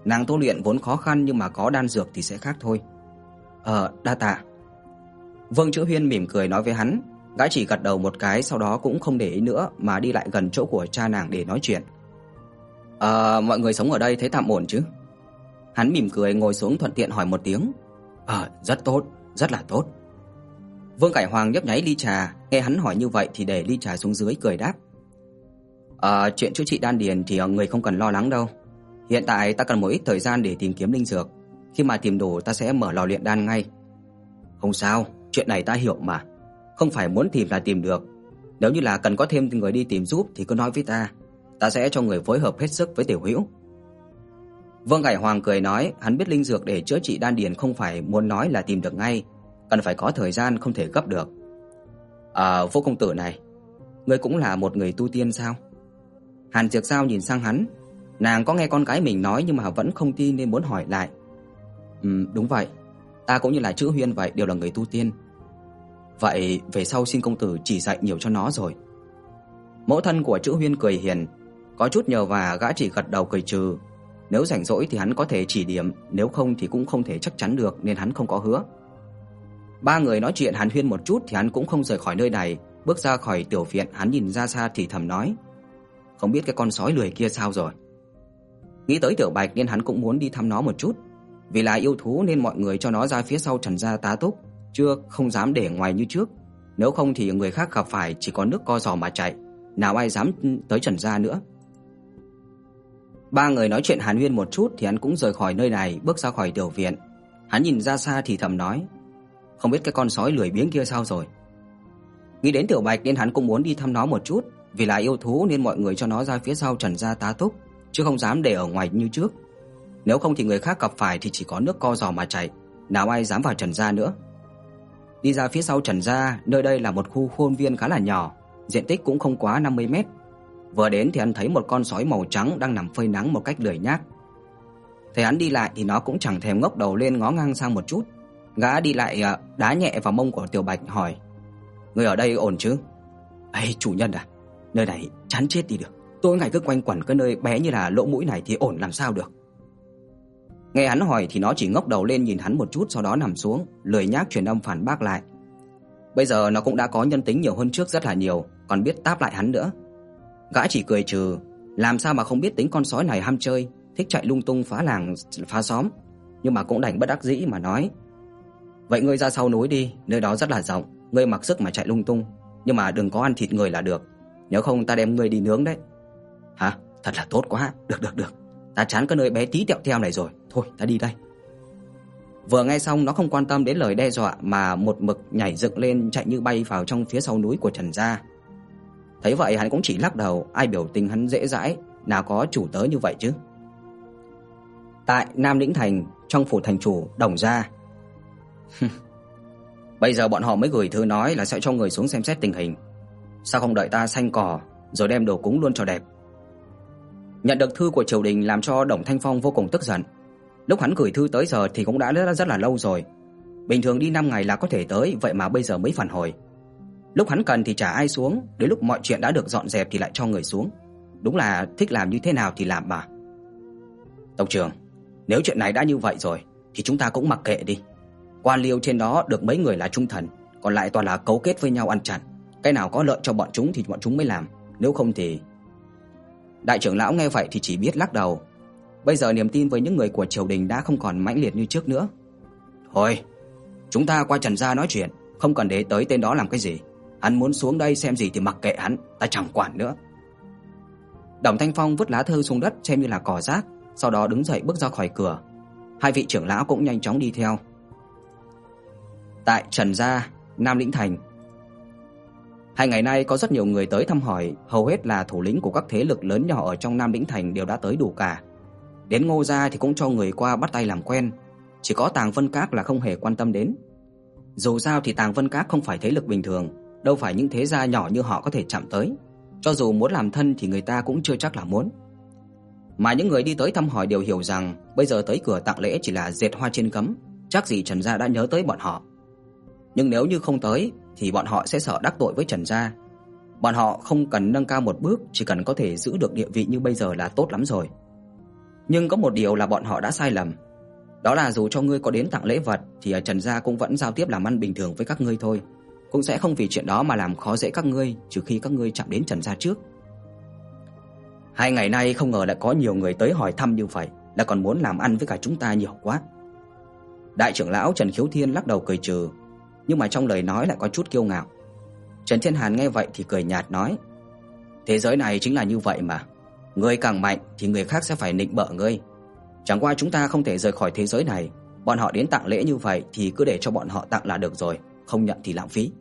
A: Nàng tu luyện vốn khó khăn nhưng mà có đan dược thì sẽ khác thôi. "Ờ, đa tạ." Vương Chữ Huyên mỉm cười nói với hắn, gã chỉ gật đầu một cái sau đó cũng không để ý nữa mà đi lại gần chỗ của cha nàng để nói chuyện. "À, mọi người sống ở đây thấy tạm ổn chứ?" Hắn mỉm cười ngồi xuống thuận tiện hỏi một tiếng. "Ờ, rất tốt, rất là tốt." Vương Cải Hoàng nhấp nháy ly trà, nghe hắn hỏi như vậy thì để ly trà xuống dưới cười đáp. "À, chuyện chữa trị đan điền thì người không cần lo lắng đâu. Hiện tại ta cần một ít thời gian để tìm kiếm linh dược, khi mà tìm đủ ta sẽ mở lò luyện đan ngay." "Không sao, chuyện này ta hiểu mà. Không phải muốn tìm là tìm được. Nếu như là cần có thêm người đi tìm giúp thì cứ nói với ta, ta sẽ cho người phối hợp hết sức với Tiểu Hữu." Vương Cải Hoàng cười nói, hắn biết linh dược để chữa trị đan điền không phải muốn nói là tìm được ngay, cần phải có thời gian không thể gấp được. "À, Vô công tử này, ngươi cũng là một người tu tiên sao?" Hàn Trực Sao nhìn sang hắn, nàng có nghe con gái mình nói nhưng mà vẫn không tin nên muốn hỏi lại. "Ừm, đúng vậy, ta cũng như là chữ Huyên vậy đều là người tu tiên." "Vậy về sau xin công tử chỉ dạy nhiều cho nó rồi." Mẫu thân của chữ Huyên cười hiền, có chút nhờ và gã chỉ gật đầu cười trừ. Nếu rảnh rỗi thì hắn có thể chỉ điểm, nếu không thì cũng không thể chắc chắn được nên hắn không có hứa. Ba người nói chuyện hàn huyên một chút thì hắn cũng không rời khỏi nơi này, bước ra khỏi tiểu viện, hắn nhìn ra xa thì thầm nói: "Không biết cái con sói lười kia sao rồi?" Nghĩ tới Tiểu Bạch nên hắn cũng muốn đi thăm nó một chút, vì là yêu thú nên mọi người cho nó ra phía sau Trần gia tá túc, chưa không dám để ngoài như trước, nếu không thì người khác gặp phải chỉ có nước co giò mà chạy, nào ai dám tới Trần gia nữa. Ba người nói chuyện hàn huyên một chút thì hắn cũng rời khỏi nơi này, bước ra khỏi tiểu viện. Hắn nhìn ra xa thì thầm nói: không biết cái con sói lười biếng kia sao rồi. Nghĩ đến Tiểu Bạch nên hắn cũng muốn đi thăm nó một chút, vì là yêu thú nên mọi người cho nó ra phía sau Trần gia tá túc, chứ không dám để ở ngoài như trước. Nếu không thì người khác gặp phải thì chỉ có nước co giò mà chạy, nào ai dám vào Trần gia nữa. Đi ra phía sau Trần gia, nơi đây là một khu khuôn viên khá là nhỏ, diện tích cũng không quá 50 mét. Vừa đến thì hắn thấy một con sói màu trắng đang nằm phơi nắng một cách lười nhác. Thấy hắn đi lại thì nó cũng chẳng thèm ngóc đầu lên ngó ngang sang một chút, Gã đi lại ờ, đá nhẹ vào mông của Tiểu Bạch hỏi: "Người ở đây ổn chứ?" "Ây, chủ nhân à, nơi này chán chết đi được. Tôi ngày cứ quanh quẩn cái nơi bé như là lỗ mũi này thì ổn làm sao được." Nghe hắn hỏi thì nó chỉ ngóc đầu lên nhìn hắn một chút sau đó nằm xuống, lười nhác truyền âm phản bác lại. Bây giờ nó cũng đã có nhân tính nhiều hơn trước rất là nhiều, còn biết táp lại hắn nữa. Gã chỉ cười trừ, làm sao mà không biết tính con sói này ham chơi, thích chạy lung tung phá làng phá xóm, nhưng mà cũng đành bất đắc dĩ mà nói: Vậy ngươi ra sau núi đi, nơi đó rất là rộng, ngươi mặc sức mà chạy lung tung, nhưng mà đừng có ăn thịt người là được, nếu không ta đem ngươi đi nướng đấy." "Hả? Thật là tốt quá, được được được. Ta chán cái nơi bé tí tẹo teo này rồi, thôi ta đi đây." Vừa nghe xong nó không quan tâm đến lời đe dọa mà một mực nhảy dựng lên chạy như bay vào trong phía sau núi của Trần gia. Thấy vậy hắn cũng chỉ lắc đầu, ai biểu tình hắn dễ dãi, nào có chủ tớ như vậy chứ. Tại Nam Lĩnh thành, trong phủ thành chủ Đồng gia, Bây giờ bọn họ mới gửi thư nói là sẽ cho người xuống xem xét tình hình. Sao không đợi ta xanh cỏ rồi đem đồ cúng luôn cho đẹp. Nhận được thư của triều đình làm cho Đồng Thanh Phong vô cùng tức giận. Lúc hắn gửi thư tới giờ thì cũng đã rất, rất là lâu rồi. Bình thường đi 5 ngày là có thể tới, vậy mà bây giờ mới phản hồi. Lúc hắn cần thì trả ai xuống, đến lúc mọi chuyện đã được dọn dẹp thì lại cho người xuống. Đúng là thích làm như thế nào thì làm mà. Tộc trưởng, nếu chuyện này đã như vậy rồi thì chúng ta cũng mặc kệ đi. Quan liêu trên đó được mấy người là trung thần, còn lại toàn là cấu kết với nhau ăn chặn. Cái nào có lợi cho bọn chúng thì bọn chúng mới làm, nếu không thì Đại trưởng lão nghe vậy thì chỉ biết lắc đầu. Bây giờ niềm tin với những người của triều đình đã không còn mãnh liệt như trước nữa. Thôi, chúng ta qua Trần gia nói chuyện, không cần để tới tên đó làm cái gì. Hắn muốn xuống đây xem gì thì mặc kệ hắn, ta chẳng quản nữa. Đồng Thanh Phong vứt lá thư xuống đất xem như là cỏ rác, sau đó đứng dậy bước ra khỏi cửa. Hai vị trưởng lão cũng nhanh chóng đi theo tại Trần gia, Nam Lĩnh thành. Hai ngày nay có rất nhiều người tới thăm hỏi, hầu hết là thủ lĩnh của các thế lực lớn nhỏ ở trong Nam Lĩnh thành đều đã tới đủ cả. Đến Ngô gia thì cũng cho người qua bắt tay làm quen, chỉ có Tàng Vân Các là không hề quan tâm đến. Dù sao thì Tàng Vân Các không phải thế lực bình thường, đâu phải những thế gia nhỏ như họ có thể chạm tới. Cho dù muốn làm thân thì người ta cũng chưa chắc là muốn. Mà những người đi tới thăm hỏi đều hiểu rằng bây giờ tới cửa tặng lễ chỉ là dệt hoa trên cấm, chắc gì Trần gia đã nhớ tới bọn họ. Nhưng nếu như không tới thì bọn họ sẽ sợ đắc tội với Trần gia. Bọn họ không cần nâng cao một bước, chỉ cần có thể giữ được địa vị như bây giờ là tốt lắm rồi. Nhưng có một điều là bọn họ đã sai lầm. Đó là dù cho ngươi có đến tặng lễ vật thì ở Trần gia cũng vẫn giao tiếp làm ăn bình thường với các ngươi thôi, cũng sẽ không vì chuyện đó mà làm khó dễ các ngươi, trừ khi các ngươi chạm đến Trần gia trước. Hai ngày nay không ngờ lại có nhiều người tới hỏi thăm như vậy, là còn muốn làm ăn với cả chúng ta nhiều quá. Đại trưởng lão Trần Khiếu Thiên lắc đầu cười trừ, nhưng mà trong lời nói lại có chút kiêu ngạo. Trần Thiên Hàn nghe vậy thì cười nhạt nói: "Thế giới này chính là như vậy mà, người càng mạnh thì người khác sẽ phải nịnh bợ ngươi. Chẳng qua chúng ta không thể rời khỏi thế giới này, bọn họ đến tặng lễ như vậy thì cứ để cho bọn họ tặng là được rồi, không nhận thì lãng phí."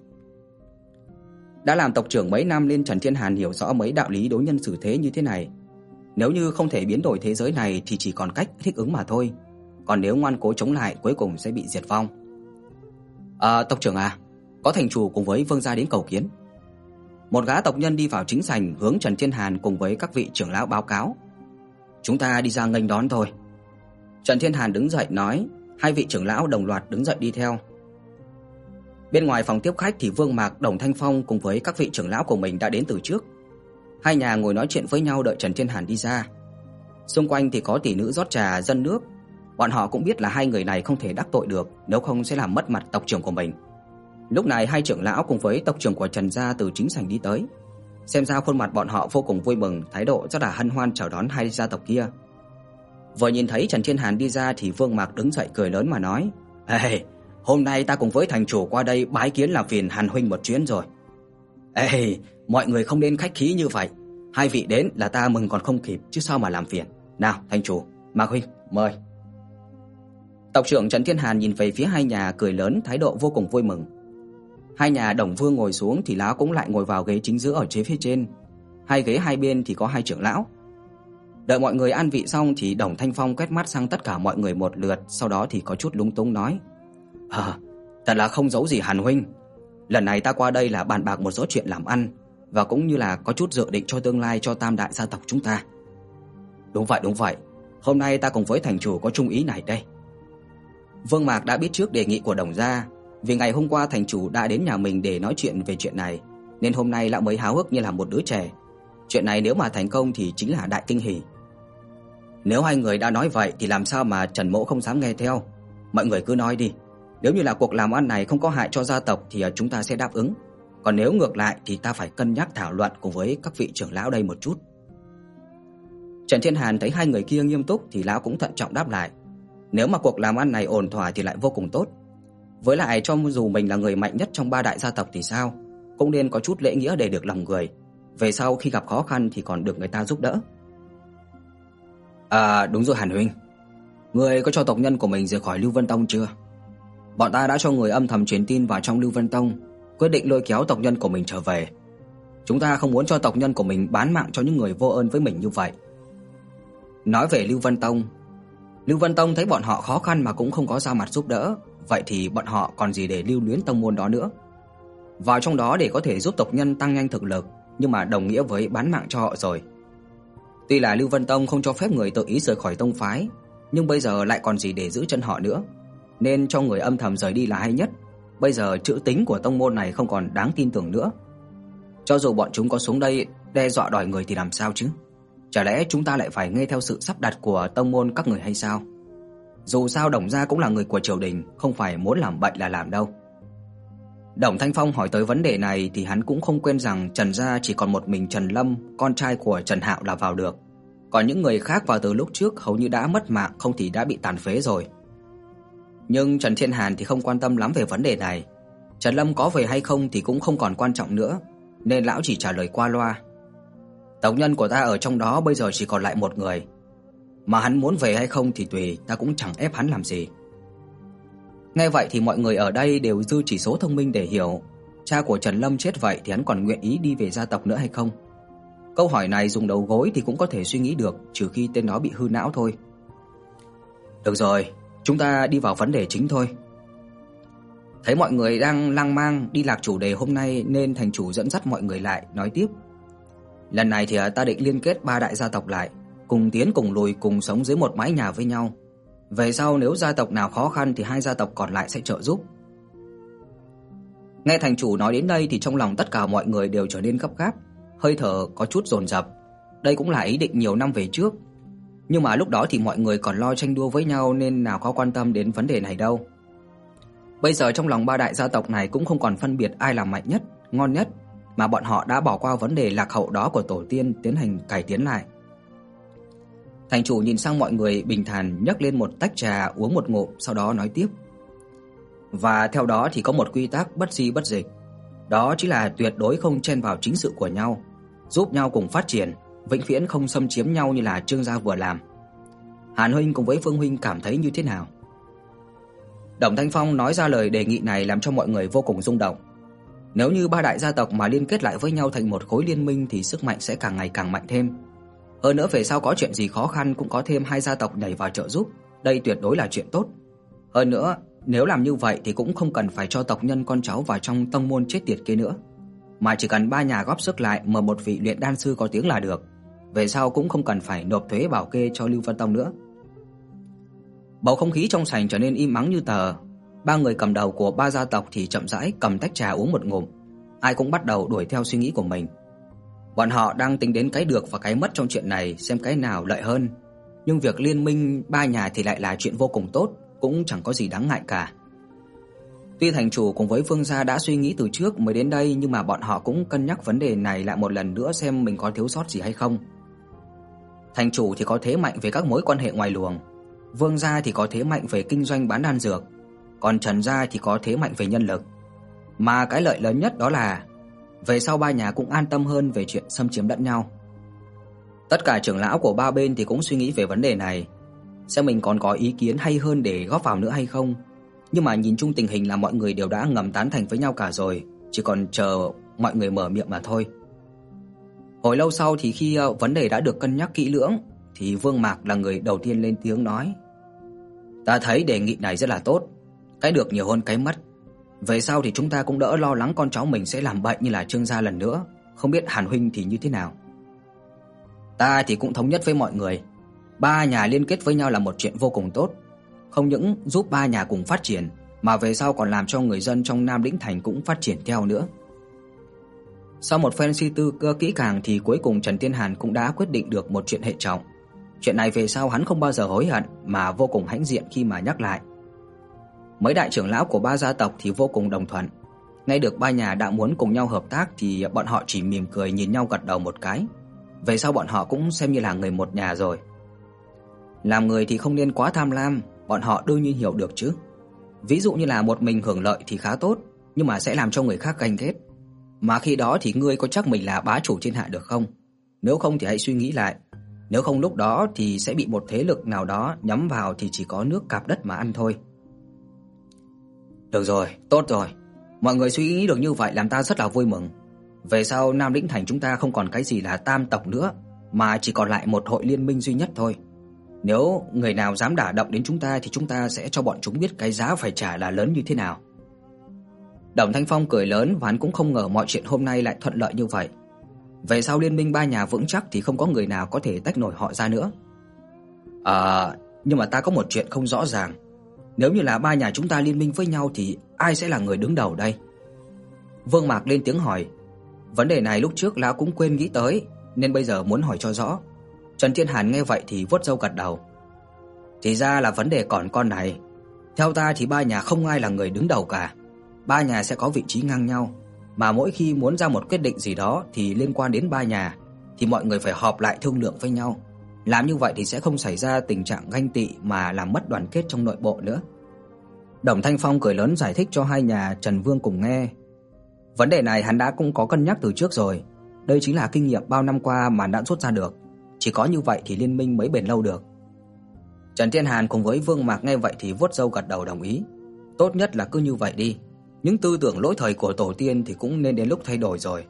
A: Đã làm tộc trưởng mấy năm nên Trần Thiên Hàn hiểu rõ mấy đạo lý đối nhân xử thế như thế này. Nếu như không thể biến đổi thế giới này thì chỉ còn cách thích ứng mà thôi. Còn nếu ngoan cố chống lại cuối cùng sẽ bị diệt vong. À, tộc trưởng à, có thành chủ cùng với vương gia đến cầu kiến. Một gã tộc nhân đi vào chính sảnh hướng Trần Thiên Hàn cùng với các vị trưởng lão báo cáo. Chúng ta đi ra nghênh đón thôi. Trần Thiên Hàn đứng dậy nói, hai vị trưởng lão đồng loạt đứng dậy đi theo. Bên ngoài phòng tiếp khách thì Vương Mạc, Đồng Thanh Phong cùng với các vị trưởng lão của mình đã đến từ trước. Hai nhà ngồi nói chuyện với nhau đợi Trần Thiên Hàn đi ra. Xung quanh thì có tỷ nữ rót trà dân nước. Bọn họ cũng biết là hai người này không thể đắc tội được, nếu không sẽ làm mất mặt tộc trưởng của mình. Lúc này hai trưởng lão cùng với tộc trưởng của Trần gia từ chính sảnh đi tới. Xem ra khuôn mặt bọn họ vô cùng vui mừng, thái độ rất là hân hoan chào đón hai gia tộc kia. Vừa nhìn thấy Trần Thiên Hàn đi ra thì Vương Mạc đứng dậy cười lớn mà nói: "Ê, hôm nay ta cùng với thành chủ qua đây bái kiến làm phiền Hàn huynh một chuyến rồi." "Ê, mọi người không nên khách khí như vậy, hai vị đến là ta mừng còn không kịp chứ sao mà làm phiền. Nào, thành chủ, Mạc huynh, mời." Tộc trưởng Trần Thiên Hàn nhìn về phía hai nhà cười lớn, thái độ vô cùng vui mừng. Hai nhà Đồng Vương ngồi xuống thì lão cũng lại ngồi vào ghế chính giữa ở chế phía trên. Hai ghế hai bên thì có hai trưởng lão. Đợi mọi người ăn vị xong thì Đồng Thanh Phong quét mắt sang tất cả mọi người một lượt, sau đó thì có chút lúng túng nói: "À, thật là không giấu gì Hàn huynh. Lần này ta qua đây là bàn bạc một số chuyện làm ăn và cũng như là có chút dự định cho tương lai cho Tam đại gia tộc chúng ta." "Đúng vậy, đúng vậy. Hôm nay ta cùng với thành chủ có chung ý này đây." Vương Mạc đã biết trước đề nghị của Đồng gia, vì ngày hôm qua thành chủ đã đến nhà mình để nói chuyện về chuyện này, nên hôm nay lão mới háo hức như là một đứa trẻ. Chuyện này nếu mà thành công thì chính là đại kinh hỉ. Nếu hai người đã nói vậy thì làm sao mà Trần Mỗ không dám nghe theo? Mọi người cứ nói đi. Nếu như là cuộc làm ăn này không có hại cho gia tộc thì à, chúng ta sẽ đáp ứng. Còn nếu ngược lại thì ta phải cân nhắc thảo luận cùng với các vị trưởng lão đây một chút. Trần Thiên Hàn thấy hai người kia nghiêm túc thì lão cũng thận trọng đáp lại. Nếu mà cuộc làm ăn này ổn thỏa thì lại vô cùng tốt. Với lại cho dù mình là người mạnh nhất trong ba đại gia tộc thì sao, cũng nên có chút lễ nghĩa để được lòng người, về sau khi gặp khó khăn thì còn được người ta giúp đỡ. À, đúng rồi Hàn huynh. Ngươi có cho tộc nhân của mình rời khỏi Lưu Vân Tông chưa? Bọn ta đã cho người âm thầm truyền tin vào trong Lưu Vân Tông, quyết định lôi kéo tộc nhân của mình trở về. Chúng ta không muốn cho tộc nhân của mình bán mạng cho những người vô ơn với mình như vậy. Nói về Lưu Vân Tông, Lưu Vân Tông thấy bọn họ khó khăn mà cũng không có ra mặt giúp đỡ, vậy thì bọn họ còn gì để lưu luyến tông môn đó nữa. Vào trong đó để có thể giúp tộc nhân tăng nhanh thực lực, nhưng mà đồng nghĩa với bán mạng cho họ rồi. Tuy là Lưu Vân Tông không cho phép người tự ý rời khỏi tông phái, nhưng bây giờ lại còn gì để giữ chân họ nữa, nên cho người âm thầm rời đi là hay nhất. Bây giờ chữ tính của tông môn này không còn đáng tin tưởng nữa. Cho dù bọn chúng có xuống đây đe dọa đòi người thì làm sao chứ? Chả lẽ chúng ta lại phải nghe theo sự sắp đặt của tông môn các người hay sao? Dù sao Đồng gia cũng là người của triều đình, không phải muốn làm bệnh là làm đâu. Đồng Thanh Phong hỏi tới vấn đề này thì hắn cũng không quên rằng Trần gia chỉ còn một mình Trần Lâm, con trai của Trần Hạo là vào được. Còn những người khác vào từ lúc trước hầu như đã mất mạng, không thì đã bị tàn phế rồi. Nhưng Trần Thiên Hàn thì không quan tâm lắm về vấn đề này. Trần Lâm có về hay không thì cũng không còn quan trọng nữa, nên lão chỉ trả lời qua loa. Tộc nhân của ta ở trong đó bây giờ chỉ còn lại một người, mà hắn muốn về hay không thì tùy, ta cũng chẳng ép hắn làm gì. Nghe vậy thì mọi người ở đây đều dư chỉ số thông minh để hiểu, cha của Trần Lâm chết vậy thì hắn còn nguyện ý đi về gia tộc nữa hay không? Câu hỏi này dùng đầu gối thì cũng có thể suy nghĩ được, trừ khi tên đó bị hư não thôi. Được rồi, chúng ta đi vào vấn đề chính thôi. Thấy mọi người đang lang mang đi lạc chủ đề hôm nay nên thành chủ dẫn dắt mọi người lại nói tiếp. Lần này thì à, ta định liên kết ba đại gia tộc lại, cùng tiến cùng lùi cùng sống dưới một mái nhà với nhau. Về sau nếu gia tộc nào khó khăn thì hai gia tộc còn lại sẽ trợ giúp. Nghe thành chủ nói đến đây thì trong lòng tất cả mọi người đều trở nên gấp gáp, hơi thở có chút dồn dập. Đây cũng là ý định nhiều năm về trước, nhưng mà lúc đó thì mọi người còn lo tranh đua với nhau nên nào có quan tâm đến vấn đề này đâu. Bây giờ trong lòng ba đại gia tộc này cũng không còn phân biệt ai là mạnh nhất, ngon nhất, mà bọn họ đã bỏ qua vấn đề lạc hậu đó của tổ tiên tiến hành cải tiến lại. Thành chủ nhìn sang mọi người bình thản nhấc lên một tách trà uống một ngụm, sau đó nói tiếp. Và theo đó thì có một quy tắc bất di bất dịch, đó chính là tuyệt đối không chen vào chính sự của nhau, giúp nhau cùng phát triển, vĩnh viễn không xâm chiếm nhau như là Trương gia vừa làm. Hàn huynh cùng với Phương huynh cảm thấy như thế nào? Đồng Thanh Phong nói ra lời đề nghị này làm cho mọi người vô cùng rung động. Nếu như ba đại gia tộc mà liên kết lại với nhau thành một khối liên minh thì sức mạnh sẽ càng ngày càng mạnh thêm. Hơn nữa về sau có chuyện gì khó khăn cũng có thêm hai gia tộc nhảy vào trợ giúp, đây tuyệt đối là chuyện tốt. Hơn nữa, nếu làm như vậy thì cũng không cần phải cho tộc nhân con cháu vào trong tông môn chết tiệt kia nữa, mà chỉ cần ba nhà góp sức lại mở một vị luyện đan sư có tiếng là được. Về sau cũng không cần phải nộp thuế bảo kê cho Lưu Vân Tông nữa. Bầu không khí trong sảnh trở nên im ắng như tờ. Ba người cầm đầu của ba gia tộc thì chậm rãi cầm tách trà uống một ngụm, ai cũng bắt đầu đuổi theo suy nghĩ của mình. Bọn họ đang tính đến cái được và cái mất trong chuyện này xem cái nào lợi hơn, nhưng việc liên minh ba nhà thì lại là chuyện vô cùng tốt, cũng chẳng có gì đáng ngại cả. Tuy thành chủ cùng với Vương gia đã suy nghĩ từ trước mới đến đây nhưng mà bọn họ cũng cân nhắc vấn đề này lại một lần nữa xem mình có thiếu sót gì hay không. Thành chủ thì có thế mạnh về các mối quan hệ ngoài luồng, Vương gia thì có thế mạnh về kinh doanh bán đan dược, còn Trần gia thì có thế mạnh về nhân lực. Mà cái lợi lớn nhất đó là về sau ba nhà cũng an tâm hơn về chuyện xâm chiếm lẫn nhau. Tất cả trưởng lão của ba bên thì cũng suy nghĩ về vấn đề này, xem mình còn có ý kiến hay hơn để góp vào nữa hay không. Nhưng mà nhìn chung tình hình là mọi người đều đã ngầm tán thành với nhau cả rồi, chỉ còn chờ mọi người mở miệng mà thôi. Hồi lâu sau thì khi ờ, vấn đề đã được cân nhắc kỹ lưỡng thì Vương Mạc là người đầu tiên lên tiếng nói: "Ta thấy đề nghị này rất là tốt, cái được nhiều hơn cái mất. Về sau thì chúng ta cũng đỡ lo lắng con cháu mình sẽ làm bệnh như là Trương gia lần nữa, không biết Hàn huynh thì như thế nào?" Ta thì cũng thống nhất với mọi người, ba nhà liên kết với nhau là một chuyện vô cùng tốt, không những giúp ba nhà cùng phát triển mà về sau còn làm cho người dân trong Nam Lĩnh thành cũng phát triển theo nữa. Sau một phen suy tư cơ kỹ càng thì cuối cùng Trần Tiên Hàn cũng đã quyết định được một chuyện hệ trọng. Chuyện này về sau hắn không bao giờ hối hận mà vô cùng hãnh diện khi mà nhắc lại. Mấy đại trưởng lão của ba gia tộc thì vô cùng đồng thuận. Nghe được ba nhà đã muốn cùng nhau hợp tác thì bọn họ chỉ mỉm cười nhìn nhau gật đầu một cái. Về sau bọn họ cũng xem như là người một nhà rồi. Làm người thì không nên quá tham lam, bọn họ đương nhiên hiểu được chứ. Ví dụ như là một mình hưởng lợi thì khá tốt, nhưng mà sẽ làm cho người khác ganh ghét. Mà khi đó thì ngươi có chắc mình là bá chủ thiên hạ được không? Nếu không thì hãy suy nghĩ lại, nếu không lúc đó thì sẽ bị một thế lực nào đó nhắm vào thì chỉ có nước cạp đất mà ăn thôi. Được rồi, tốt rồi. Mọi người suy nghĩ được như vậy làm ta rất là vui mừng. Về sau Nam Lĩnh thành chúng ta không còn cái gì là tam tộc nữa, mà chỉ còn lại một hội liên minh duy nhất thôi. Nếu người nào dám đả động đến chúng ta thì chúng ta sẽ cho bọn chúng biết cái giá phải trả là lớn như thế nào. Đồng Thanh Phong cười lớn và hắn cũng không ngờ mọi chuyện hôm nay lại thuận lợi như vậy. Về sau liên minh ba nhà vững chắc thì không có người nào có thể tách nổi họ ra nữa. À, nhưng mà ta có một chuyện không rõ ràng. Nếu như là ba nhà chúng ta liên minh với nhau thì ai sẽ là người đứng đầu đây? Vương Mạc lên tiếng hỏi. Vấn đề này lúc trước lão cũng quên nghĩ tới, nên bây giờ muốn hỏi cho rõ. Trần Thiên Hàn nghe vậy thì vuốt râu gật đầu. Thì ra là vấn đề còn con này. Theo ta thì ba nhà không ai là người đứng đầu cả. Ba nhà sẽ có vị trí ngang nhau, mà mỗi khi muốn ra một quyết định gì đó thì liên quan đến ba nhà thì mọi người phải họp lại thương lượng với nhau. Làm như vậy thì sẽ không xảy ra tình trạng ganh tị mà làm mất đoàn kết trong nội bộ nữa. Đồng Thanh Phong cười lớn giải thích cho hai nhà Trần Vương cùng nghe. Vấn đề này hắn đã cũng có cân nhắc từ trước rồi, đây chính là kinh nghiệm bao năm qua mà đã rút ra được, chỉ có như vậy thì liên minh mới bền lâu được. Trần Thiên Hàn cùng với Vương Mạc nghe vậy thì vuốt râu gật đầu đồng ý. Tốt nhất là cứ như vậy đi, những tư tưởng lỗi thời của tổ tiên thì cũng nên đến lúc thay đổi rồi.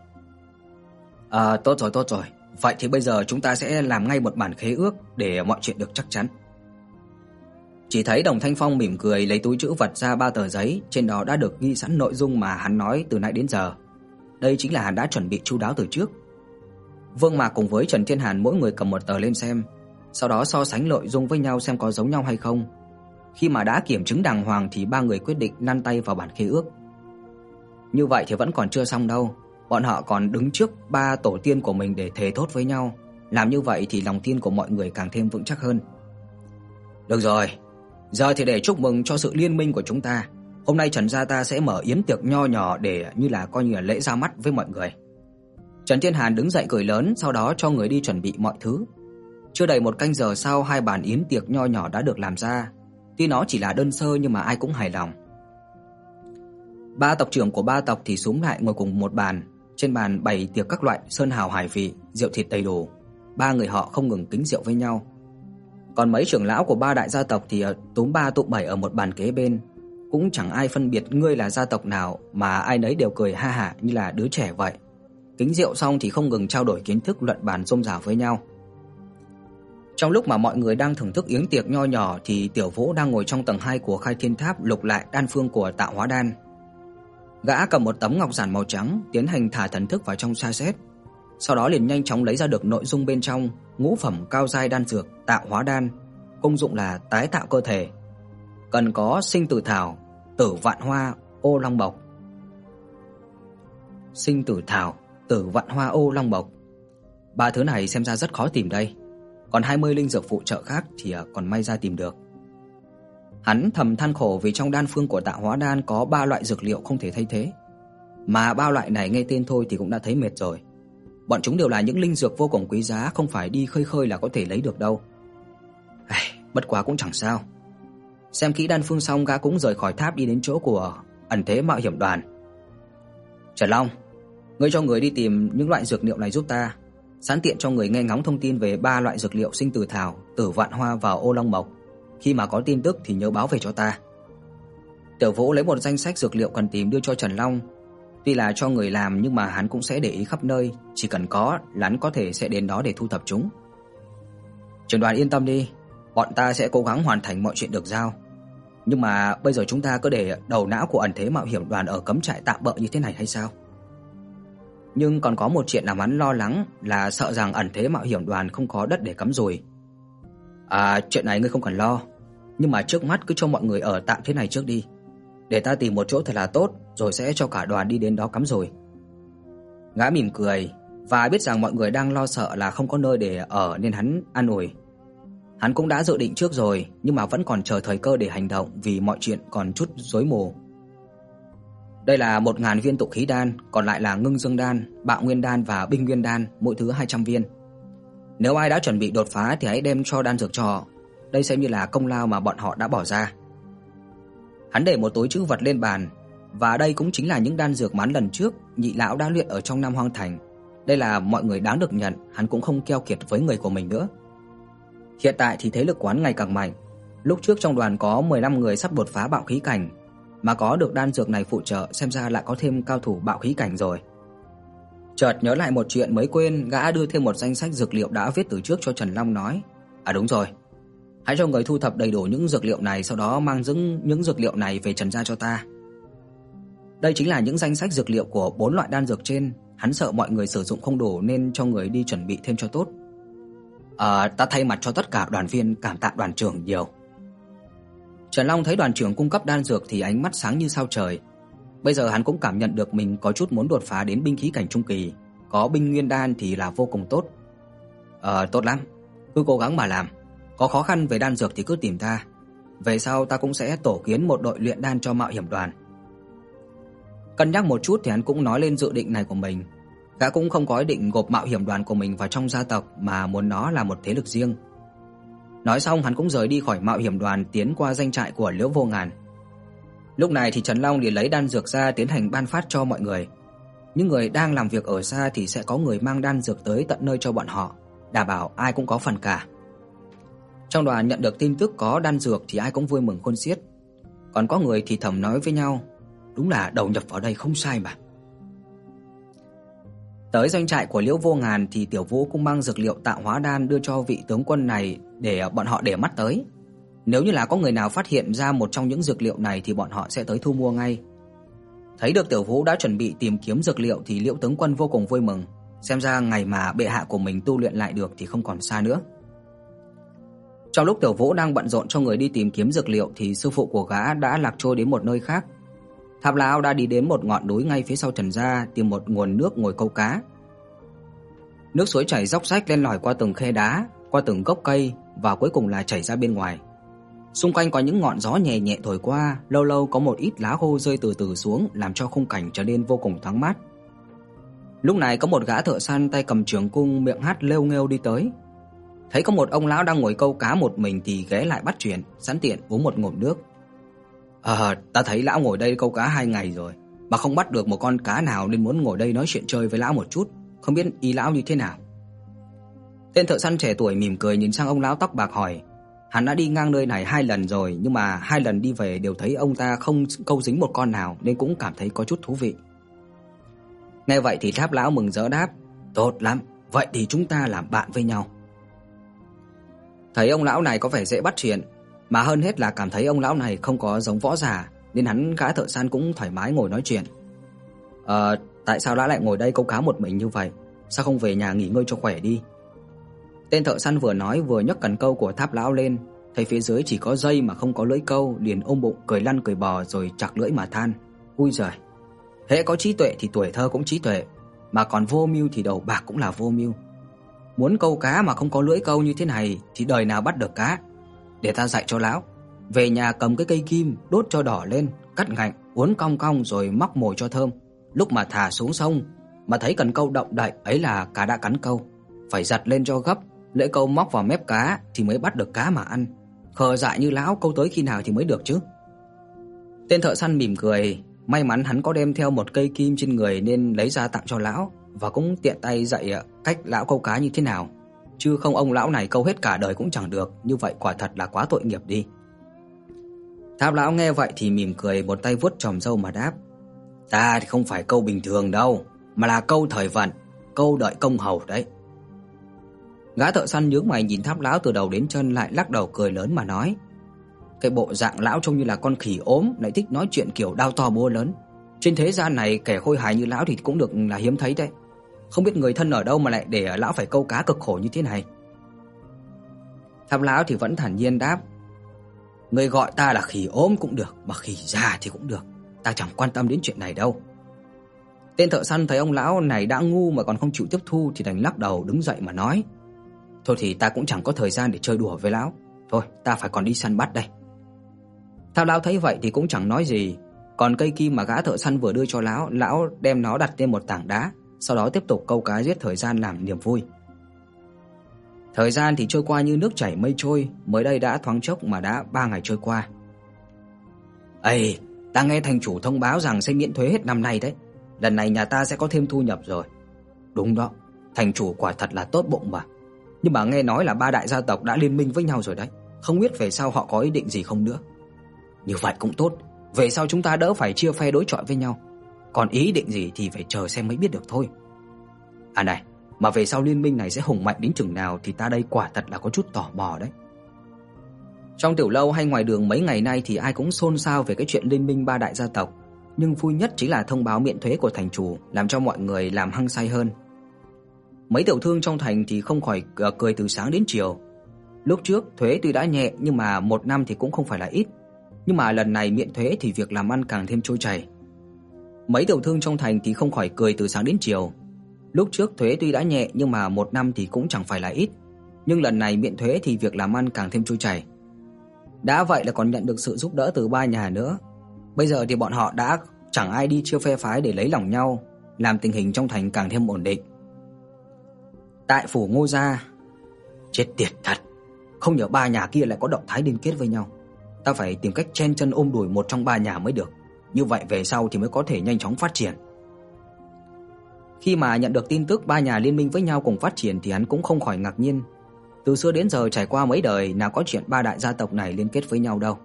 A: À tốt rồi, tốt rồi. Vậy thì bây giờ chúng ta sẽ làm ngay một bản khế ước để mọi chuyện được chắc chắn. Chỉ thấy Đồng Thanh Phong mỉm cười lấy túi trữ vật ra ba tờ giấy, trên đó đã được ghi sẵn nội dung mà hắn nói từ nãy đến giờ. Đây chính là hắn đã chuẩn bị chu đáo từ trước. Vương Mạc cùng với Trần Thiên Hàn mỗi người cầm một tờ lên xem, sau đó so sánh nội dung với nhau xem có giống nhau hay không. Khi mà đã kiểm chứng đàng hoàng thì ba người quyết định năn tay vào bản khế ước. Như vậy thì vẫn còn chưa xong đâu, bọn họ còn đứng trước ba tổ tiên của mình để thề thốt với nhau, làm như vậy thì lòng tin của mọi người càng thêm vững chắc hơn. Được rồi, giờ thì để chúc mừng cho sự liên minh của chúng ta. Hôm nay Trần gia ta sẽ mở yến tiệc nho nhỏ để như là coi như là lễ ra mắt với mọi người. Trần Thiên Hàn đứng dậy cười lớn, sau đó cho người đi chuẩn bị mọi thứ. Chưa đầy một canh giờ sau, hai bàn yến tiệc nho nhỏ đã được làm ra. Tuy nó chỉ là đơn sơ nhưng mà ai cũng hài lòng. Ba tộc trưởng của ba tộc thì xuống lại ngồi cùng một bàn, trên bàn bày tiệc các loại sơn hào hải vị, rượu thịt đầy đủ. Ba người họ không ngừng kính rượu với nhau. Còn mấy trưởng lão của ba đại gia tộc thì ờ, túm ba tụ bảy ở một bàn kế bên, cũng chẳng ai phân biệt ngươi là gia tộc nào mà ai nấy đều cười ha hả như là đứa trẻ vậy. Kính rượu xong thì không ngừng trao đổi kiến thức luận bàn rôm rả với nhau. Trong lúc mà mọi người đang thưởng thức yến tiệc nho nhỏ thì Tiểu Vũ đang ngồi trong tầng 2 của Khai Thiên Tháp lục lại đan phương của Tạo Hóa đan. Gã cầm một tấm ngọc giản màu trắng, tiến hành thả thần thức vào trong sa xét. Sau đó liền nhanh chóng lấy ra được nội dung bên trong, ngũ phẩm cao giai đan dược Tạo Hóa đan, công dụng là tái tạo cơ thể. Cần có sinh tử thảo, tử vạn hoa, ô long bộc. Sinh tử thảo, tử vạn hoa ô long bộc. Ba thứ này xem ra rất khó tìm đây. Còn 20 linh dược phụ trợ khác thì à, còn may ra tìm được. Hắn thầm than khổ vì trong đan phương của Tạo Hóa đan có 3 loại dược liệu không thể thay thế. Mà ba loại này nghe tên thôi thì cũng đã thấy mệt rồi. Bọn chúng đều là những linh dược vô cùng quý giá, không phải đi khơi khơi là có thể lấy được đâu. Ai, bất quá cũng chẳng sao. Xem kỹ đan phương xong gã cũng rời khỏi tháp đi đến chỗ của ẩn thế mạo hiểm đoàn. Trần Long, ngươi cho người đi tìm những loại dược liệu này giúp ta, sẵn tiện cho người nghe ngóng thông tin về ba loại dược liệu sinh tử thảo, tử vạn hoa và ô long mộc. Khi mà có tin tức thì nhớ báo về cho ta. Tiểu Vũ lấy một danh sách dược liệu cần tìm đưa cho Trần Long. Tuy là cho người làm nhưng mà hắn cũng sẽ để ý khắp nơi, chỉ cần có, hắn có thể sẽ đến đó để thu thập chúng. Trần đoàn yên tâm đi, bọn ta sẽ cố gắng hoàn thành mọi chuyện được giao. Nhưng mà bây giờ chúng ta cứ để đầu não của ẩn thế mạo hiểm đoàn ở cấm trại tạm bợ như thế này hay sao? Nhưng còn có một chuyện làm hắn lo lắng là sợ rằng ẩn thế mạo hiểm đoàn không có đất để cắm rồi. À, chuyện này ngươi không cần lo, nhưng mà trước mắt cứ cho mọi người ở tạm thế này trước đi. Để ta tìm một chỗ thật là tốt rồi sẽ cho cả đoàn đi đến đó cắm rồi. Gã mỉm cười và biết rằng mọi người đang lo sợ là không có nơi để ở nên hắn an ủi. Hắn cũng đã dự định trước rồi, nhưng mà vẫn còn chờ thời cơ để hành động vì mọi chuyện còn chút rối mù. Đây là 1000 viên tụ khí đan, còn lại là ngưng dương đan, bạo nguyên đan và binh nguyên đan, mỗi thứ 200 viên. Nếu ai đã chuẩn bị đột phá thì hãy đem cho đan dược cho họ. Đây xem như là công lao mà bọn họ đã bỏ ra. Hắn để một túi trữ vật lên bàn, và đây cũng chính là những đan dược mán lần trước nhị lão đã luyện ở trong Nam Hoang Thành. Đây là mọi người đáng được nhận, hắn cũng không keo kiệt với người của mình nữa. Hiện tại thì thế lực quán ngày càng mạnh. Lúc trước trong đoàn có 15 người sắp đột phá bạo khí cảnh, mà có được đan dược này phụ trợ xem ra lại có thêm cao thủ bạo khí cảnh rồi. Chợt nhớ lại một chuyện mới quên, gã đưa thêm một danh sách dược liệu đã viết từ trước cho Trần Long nói: "À đúng rồi, hãy cho người thu thập đầy đủ những dược liệu này sau đó mang những những dược liệu này về Trần gia cho ta." Đây chính là những danh sách dược liệu của bốn loại đan dược trên, hắn sợ mọi người sử dụng không đủ nên cho người đi chuẩn bị thêm cho tốt. À, ta thay mặt cho tất cả đoàn viên cảm tạ đoàn trưởng nhiều. Trần Long thấy đoàn trưởng cung cấp đan dược thì ánh mắt sáng như sao trời. Bây giờ hắn cũng cảm nhận được mình có chút muốn đột phá đến binh khí cảnh trung kỳ, có binh nguyên đan thì là vô cùng tốt. Ờ tốt lắm, cứ cố gắng mà làm, có khó khăn về đan dược thì cứ tìm ta. Về sau ta cũng sẽ tổ kiến một đội luyện đan cho mạo hiểm đoàn. Cân nhắc một chút thì hắn cũng nói lên dự định này của mình. Gã cũng không có ý định gộp mạo hiểm đoàn của mình vào trong gia tộc mà muốn nó là một thế lực riêng. Nói xong hắn cũng rời đi khỏi mạo hiểm đoàn tiến qua danh trại của Liễu Vô Ngàn. Lúc này thì Trần Long liền lấy đan dược ra tiến hành ban phát cho mọi người. Những người đang làm việc ở xa thì sẽ có người mang đan dược tới tận nơi cho bọn họ, đảm bảo ai cũng có phần cả. Trong đoàn nhận được tin tức có đan dược thì ai cũng vui mừng khôn xiết. Còn có người thì thầm nói với nhau, đúng là đầu nhập vào đây không sai mà. Tới doanh trại của Liễu Vô Ngàn thì Tiểu Vũ cũng mang dược liệu tạo hóa đan đưa cho vị tướng quân này để bọn họ để mắt tới. Nếu như là có người nào phát hiện ra một trong những dược liệu này thì bọn họ sẽ tới thu mua ngay. Thấy được Tiểu Vũ đã chuẩn bị tìm kiếm dược liệu thì Liễu tướng quân vô cùng vui mừng, xem ra ngày mà bệ hạ của mình tu luyện lại được thì không còn xa nữa. Trong lúc Tiểu Vũ đang bận rộn cho người đi tìm kiếm dược liệu thì sư phụ của gã đã lạc trôi đến một nơi khác. Tháp lão đã đi đến một ngọn núi ngay phía sau Trần gia tìm một nguồn nước ngồi câu cá. Nước suối chảy róc rách lên lỏi qua từng khe đá, qua từng gốc cây và cuối cùng là chảy ra bên ngoài. Xung quanh có những ngọn gió nhẹ nhẹ thổi qua, lâu lâu có một ít lá khô rơi từ từ xuống làm cho khung cảnh trở nên vô cùng thoáng mát. Lúc này có một gã thợ săn tay cầm trường cung miệng hát lêu nghêu đi tới. Thấy có một ông lão đang ngồi câu cá một mình thì ghé lại bắt chuyện, sẵn tiện uống một ngụm nước. "Ờ, ta thấy lão ngồi đây câu cá hai ngày rồi, mà không bắt được một con cá nào nên muốn ngồi đây nói chuyện chơi với lão một chút, không biết ý lão như thế nào." Tên thợ săn trẻ tuổi mỉm cười nhìn sang ông lão tóc bạc hỏi: Hắn đã đi ngang nơi này hai lần rồi, nhưng mà hai lần đi về đều thấy ông ta không câu dính một con nào nên cũng cảm thấy có chút thú vị. Nghe vậy thì Tháp lão mừng rỡ đáp: "Tốt lắm, vậy thì chúng ta làm bạn với nhau." Thấy ông lão này có vẻ dễ bắt chuyện, mà hơn hết là cảm thấy ông lão này không có giống võ giả, nên hắn gã thợ săn cũng thoải mái ngồi nói chuyện. "Ờ, tại sao lão lại ngồi đây câu cá một mình như vậy? Sao không về nhà nghỉ ngơi cho khỏe đi?" Tên thợ săn vừa nói vừa nhấc cần câu của Tháp lão lên, thấy phía dưới chỉ có dây mà không có lưỡi câu, liền ôm bụng cười lăn cười bò rồi chặt lưỡi mà than. Ui giời. Hễ có trí tuệ thì tuổi thơ cũng trí tuệ, mà còn vô mưu thì đầu bạc cũng là vô mưu. Muốn câu cá mà không có lưỡi câu như thế này thì đời nào bắt được cá. Để ta dạy cho lão. Về nhà cầm cái cây kim, đốt cho đỏ lên, cắt ngạnh, uốn cong cong rồi móc mồi cho thơm. Lúc mà thả xuống sông mà thấy cần câu động đậy ấy là cá đã cắn câu, phải giật lên cho gấp lưỡi câu móc vào mép cá thì mới bắt được cá mà ăn. Khờ dại như lão câu tới khi nào thì mới được chứ. Tên thợ săn mỉm cười, may mắn hắn có đem theo một cây kim trên người nên lấy ra tặng cho lão và cũng tiện tay dạy ờ, cách lão câu cá như thế nào, chứ không ông lão này câu hết cả đời cũng chẳng được, như vậy quả thật là quá tội nghiệp đi. Tháp lão nghe vậy thì mỉm cười một tay vuốt chòm râu mà đáp: "Ta thì không phải câu bình thường đâu, mà là câu thời vận, câu đợi công hầu đấy." Gã thợ săn nhướng mày nhìn Tháp lão từ đầu đến chân lại lắc đầu cười lớn mà nói: "Cái bộ dạng lão trông như là con khỉ ốm, lại thích nói chuyện kiểu đao to búa lớn. Trên thế gian này kẻ khôi hài như lão thì cũng được là hiếm thấy đấy. Không biết người thân ở đâu mà lại để lão phải câu cá cực khổ như thế này." Thẩm lão thì vẫn thản nhiên đáp: "Người gọi ta là khỉ ốm cũng được, mà khỉ già thì cũng được, ta chẳng quan tâm đến chuyện này đâu." Tên thợ săn thấy ông lão này đã ngu mà còn không chịu tiếp thu thì đành lắc đầu đứng dậy mà nói: Thôi thì ta cũng chẳng có thời gian để chơi đùa với lão. Thôi, ta phải còn đi săn bắt đây. Thao lão thấy vậy thì cũng chẳng nói gì, còn cây kim mà gã thợ săn vừa đưa cho lão, lão đem nó đặt lên một tảng đá, sau đó tiếp tục câu cá giết thời gian làm niềm vui. Thời gian thì trôi qua như nước chảy mây trôi, mới đây đã thoáng chốc mà đã 3 ngày trôi qua. "Ê, ta nghe thành chủ thông báo rằng sẽ miễn thuế hết năm nay đấy. Lần này nhà ta sẽ có thêm thu nhập rồi." "Đúng đó, thành chủ quả thật là tốt bụng mà." nhưng mà nghe nói là ba đại gia tộc đã liên minh với nhau rồi đấy, không biết về sau họ có ý định gì không nữa. Như vậy cũng tốt, về sau chúng ta đỡ phải chia phe đối chọi với nhau. Còn ý định gì thì phải chờ xem mới biết được thôi. À này, mà về sau liên minh này sẽ hùng mạnh đến chừng nào thì ta đây quả thật là có chút tò mò đấy. Trong tiểu lâu hay ngoài đường mấy ngày nay thì ai cũng xôn xao về cái chuyện liên minh ba đại gia tộc, nhưng vui nhất chính là thông báo miễn thuế của thành chủ, làm cho mọi người làm hăng say hơn. Mấy tiểu thương trong thành thì không khỏi ờ, cười từ sáng đến chiều. Lúc trước thuế tuy đã nhẹ nhưng mà một năm thì cũng không phải là ít, nhưng mà lần này miễn thuế thì việc làm ăn càng thêm trôi chảy. Mấy tiểu thương trong thành thì không khỏi cười từ sáng đến chiều. Lúc trước thuế tuy đã nhẹ nhưng mà một năm thì cũng chẳng phải là ít, nhưng lần này miễn thuế thì việc làm ăn càng thêm trôi chảy. Đã vậy là còn nhận được sự giúp đỡ từ ba nhà nữa. Bây giờ thì bọn họ đã chẳng ai đi chia phe phái để lấy lòng nhau, làm tình hình trong thành càng thêm ổn định. Tại phủ Ngô gia. Chết tiệt thật, không nhờ ba nhà kia lại có động thái liên kết với nhau. Ta phải tìm cách chen chân ôm đuổi một trong ba nhà mới được. Như vậy về sau thì mới có thể nhanh chóng phát triển. Khi mà nhận được tin tức ba nhà liên minh với nhau cùng phát triển thì hắn cũng không khỏi ngạc nhiên. Từ xưa đến giờ trải qua mấy đời nào có chuyện ba đại gia tộc này liên kết với nhau đâu.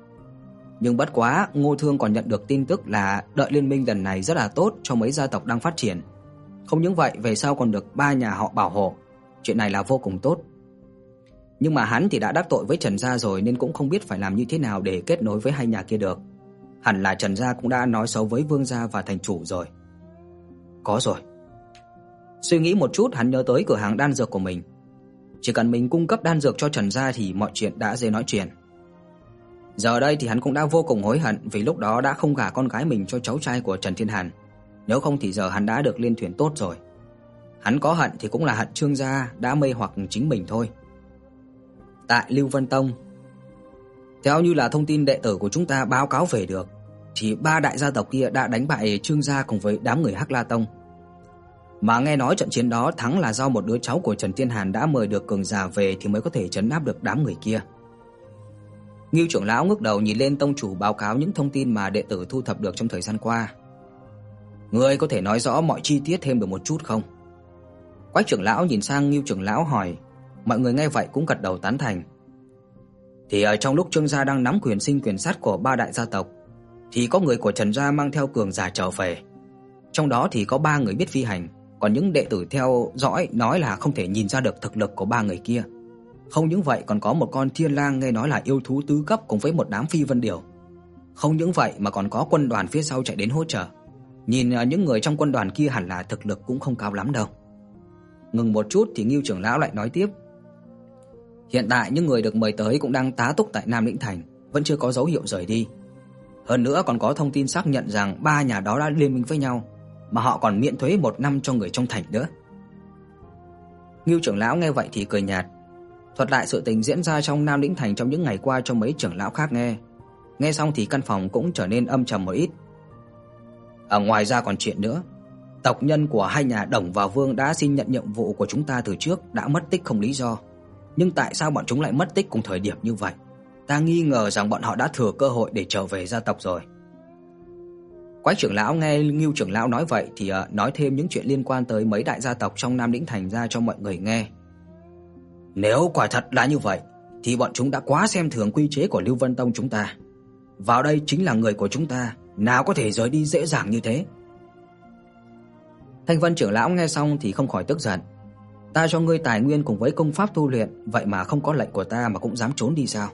A: Nhưng bất quá, Ngô Thương còn nhận được tin tức là đợi liên minh lần này rất là tốt cho mấy gia tộc đang phát triển. Không những vậy, về sau còn được ba nhà họ bảo hộ, chuyện này là vô cùng tốt. Nhưng mà hắn thì đã đắc tội với Trần gia rồi nên cũng không biết phải làm như thế nào để kết nối với hai nhà kia được. Hẳn là Trần gia cũng đã nói xấu với Vương gia và thành chủ rồi. Có rồi. Suy nghĩ một chút, hắn nhớ tới cửa hàng đan dược của mình. Chỉ cần mình cung cấp đan dược cho Trần gia thì mọi chuyện đã dễ nói chuyện. Giờ đây thì hắn cũng đã vô cùng hối hận vì lúc đó đã không gả con gái mình cho cháu trai của Trần Thiên Hàn. Nếu không thì giờ hắn đã được liên thuyền tốt rồi. Hắn có hận thì cũng là hận Trương gia đã mê hoặc chính mình thôi. Tại Lưu Vân Tông, theo như là thông tin đệ tử của chúng ta báo cáo về được, thì ba đại gia tộc kia đã đánh bại Trương gia cùng với đám người Hắc La Tông. Mà nghe nói trận chiến đó thắng là do một đứa cháu của Trần Thiên Hàn đã mời được cường giả về thì mới có thể trấn áp được đám người kia. Ngưu trưởng lão ngước đầu nhìn lên tông chủ báo cáo những thông tin mà đệ tử thu thập được trong thời gian qua. Ngươi có thể nói rõ mọi chi tiết thêm được một chút không? Quách trưởng lão nhìn sang Ngưu trưởng lão hỏi, mọi người nghe vậy cũng gật đầu tán thành. Thì ở trong lúc Trương gia đang nắm quyền sinh quyền sát của ba đại gia tộc, thì có người của Trần gia mang theo cường giả trở về. Trong đó thì có ba người biết phi hành, còn những đệ tử theo dõi nói là không thể nhìn ra được thực lực của ba người kia. Không những vậy còn có một con thiên lang nghe nói là yêu thú tứ cấp cùng với một đám phi vân điểu. Không những vậy mà còn có quân đoàn phía sau chạy đến hỗ trợ. Nhìn à, những người trong quân đoàn kia hẳn là thực lực cũng không cao lắm đâu. Ngừng một chút thì Ngưu trưởng lão lại nói tiếp. Hiện tại những người được mời tới cũng đang tá túc tại Nam Lĩnh Thành, vẫn chưa có dấu hiệu rời đi. Hơn nữa còn có thông tin xác nhận rằng ba nhà đó đã liên minh với nhau, mà họ còn miễn thuế một năm cho người trong thành nữa. Ngưu trưởng lão nghe vậy thì cười nhạt, thuật lại sự tình diễn ra trong Nam Lĩnh Thành trong những ngày qua cho mấy trưởng lão khác nghe. Nghe xong thì căn phòng cũng trở nên âm trầm một ít. Ở ngoài ra còn chuyện nữa, tộc nhân của hai nhà Đồng và Vương đã xin nhận nhiệm vụ của chúng ta từ trước đã mất tích không lý do. Nhưng tại sao bọn chúng lại mất tích cùng thời điểm như vậy? Ta nghi ngờ rằng bọn họ đã thừa cơ hội để trở về gia tộc rồi. Quách trưởng lão nghe Ngưu trưởng lão nói vậy thì uh, nói thêm những chuyện liên quan tới mấy đại gia tộc trong Nam Lĩnh thành ra cho mọi người nghe. Nếu quả thật là như vậy thì bọn chúng đã quá xem thường quy chế của Lưu Vân Tông chúng ta. Vào đây chính là người của chúng ta, nào có thể rời đi dễ dàng như thế. Thanh Vân trưởng lão nghe xong thì không khỏi tức giận. Ta cho ngươi tài nguyên cùng với công pháp tu luyện, vậy mà không có lệnh của ta mà cũng dám trốn đi sao?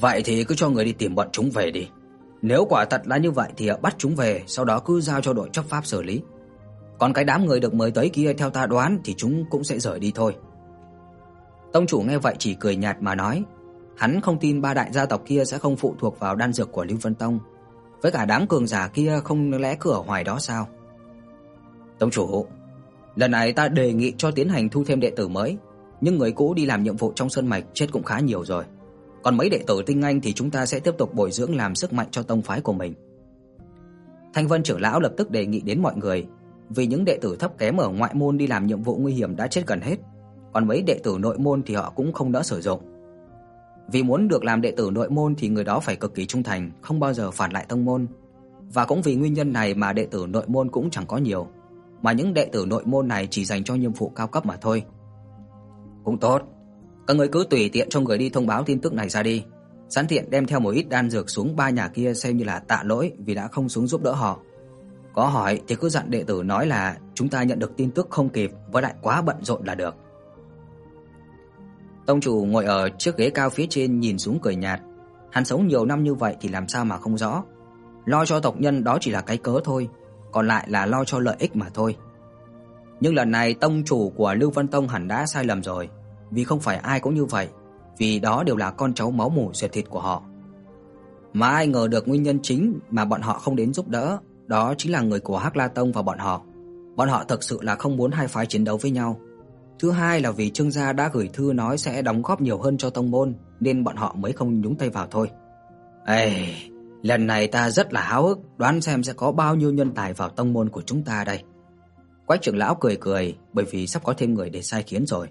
A: Vậy thì cứ cho người đi tìm bọn chúng về đi. Nếu quả thật là như vậy thì bắt chúng về, sau đó cứ giao cho đội chấp pháp xử lý. Còn cái đám người được mời tới kia theo ta đoán thì chúng cũng sẽ rời đi thôi. Tông chủ nghe vậy chỉ cười nhạt mà nói, hắn không tin ba đại gia tộc kia sẽ không phụ thuộc vào đan dược của Lưu Vân Tông, với cả đám cường giả kia không lẽ cứ ở hoài đó sao? Tông chủ, lần này ta đề nghị cho tiến hành thu thêm đệ tử mới, nhưng người cũ đi làm nhiệm vụ trong sơn mạch chết cũng khá nhiều rồi. Còn mấy đệ tử tinh anh thì chúng ta sẽ tiếp tục bồi dưỡng làm sức mạnh cho tông phái của mình. Thanh Vân trưởng lão lập tức đề nghị đến mọi người, vì những đệ tử thấp kém ở ngoại môn đi làm nhiệm vụ nguy hiểm đã chết gần hết, còn mấy đệ tử nội môn thì họ cũng không đỡ sử dụng. Vì muốn được làm đệ tử nội môn thì người đó phải cực kỳ trung thành, không bao giờ phản lại tông môn. Và cũng vì nguyên nhân này mà đệ tử nội môn cũng chẳng có nhiều, mà những đệ tử nội môn này chỉ dành cho nhiệm vụ cao cấp mà thôi. Cũng tốt, các người cứ tùy tiện cho người đi thông báo tin tức này ra đi. Sẵn tiện đem theo một ít đan dược xuống ba nhà kia xem như là tạ lỗi vì đã không xuống giúp đỡ họ. Có hỏi thì cứ dặn đệ tử nói là chúng ta nhận được tin tức không kịp với lại quá bận rộn là được. Tông chủ ngồi ở chiếc ghế cao phía trên nhìn xuống cười nhạt. Hắn sống nhiều năm như vậy thì làm sao mà không rõ. Lo cho tộc nhân đó chỉ là cái cớ thôi, còn lại là lo cho lợi ích mà thôi. Nhưng lần này tông chủ của Lưu Vân Tông hẳn đã sai lầm rồi, vì không phải ai cũng như vậy, vì đó đều là con cháu máu mủ ruột thịt của họ. Mà ai ngờ được nguyên nhân chính mà bọn họ không đến giúp đỡ, đó chính là người của Hắc La Tông và bọn họ. Bọn họ thực sự là không muốn hai phái chiến đấu với nhau. Thứ hai là vì Trương gia đã gửi thư nói sẽ đóng góp nhiều hơn cho tông môn, nên bọn họ mới không nhúng tay vào thôi. Ê, lần này ta rất là háo hức, đoán xem sẽ có bao nhiêu nhân tài vào tông môn của chúng ta đây. Quách trưởng lão cười cười, bởi vì sắp có thêm người để sai khiến rồi.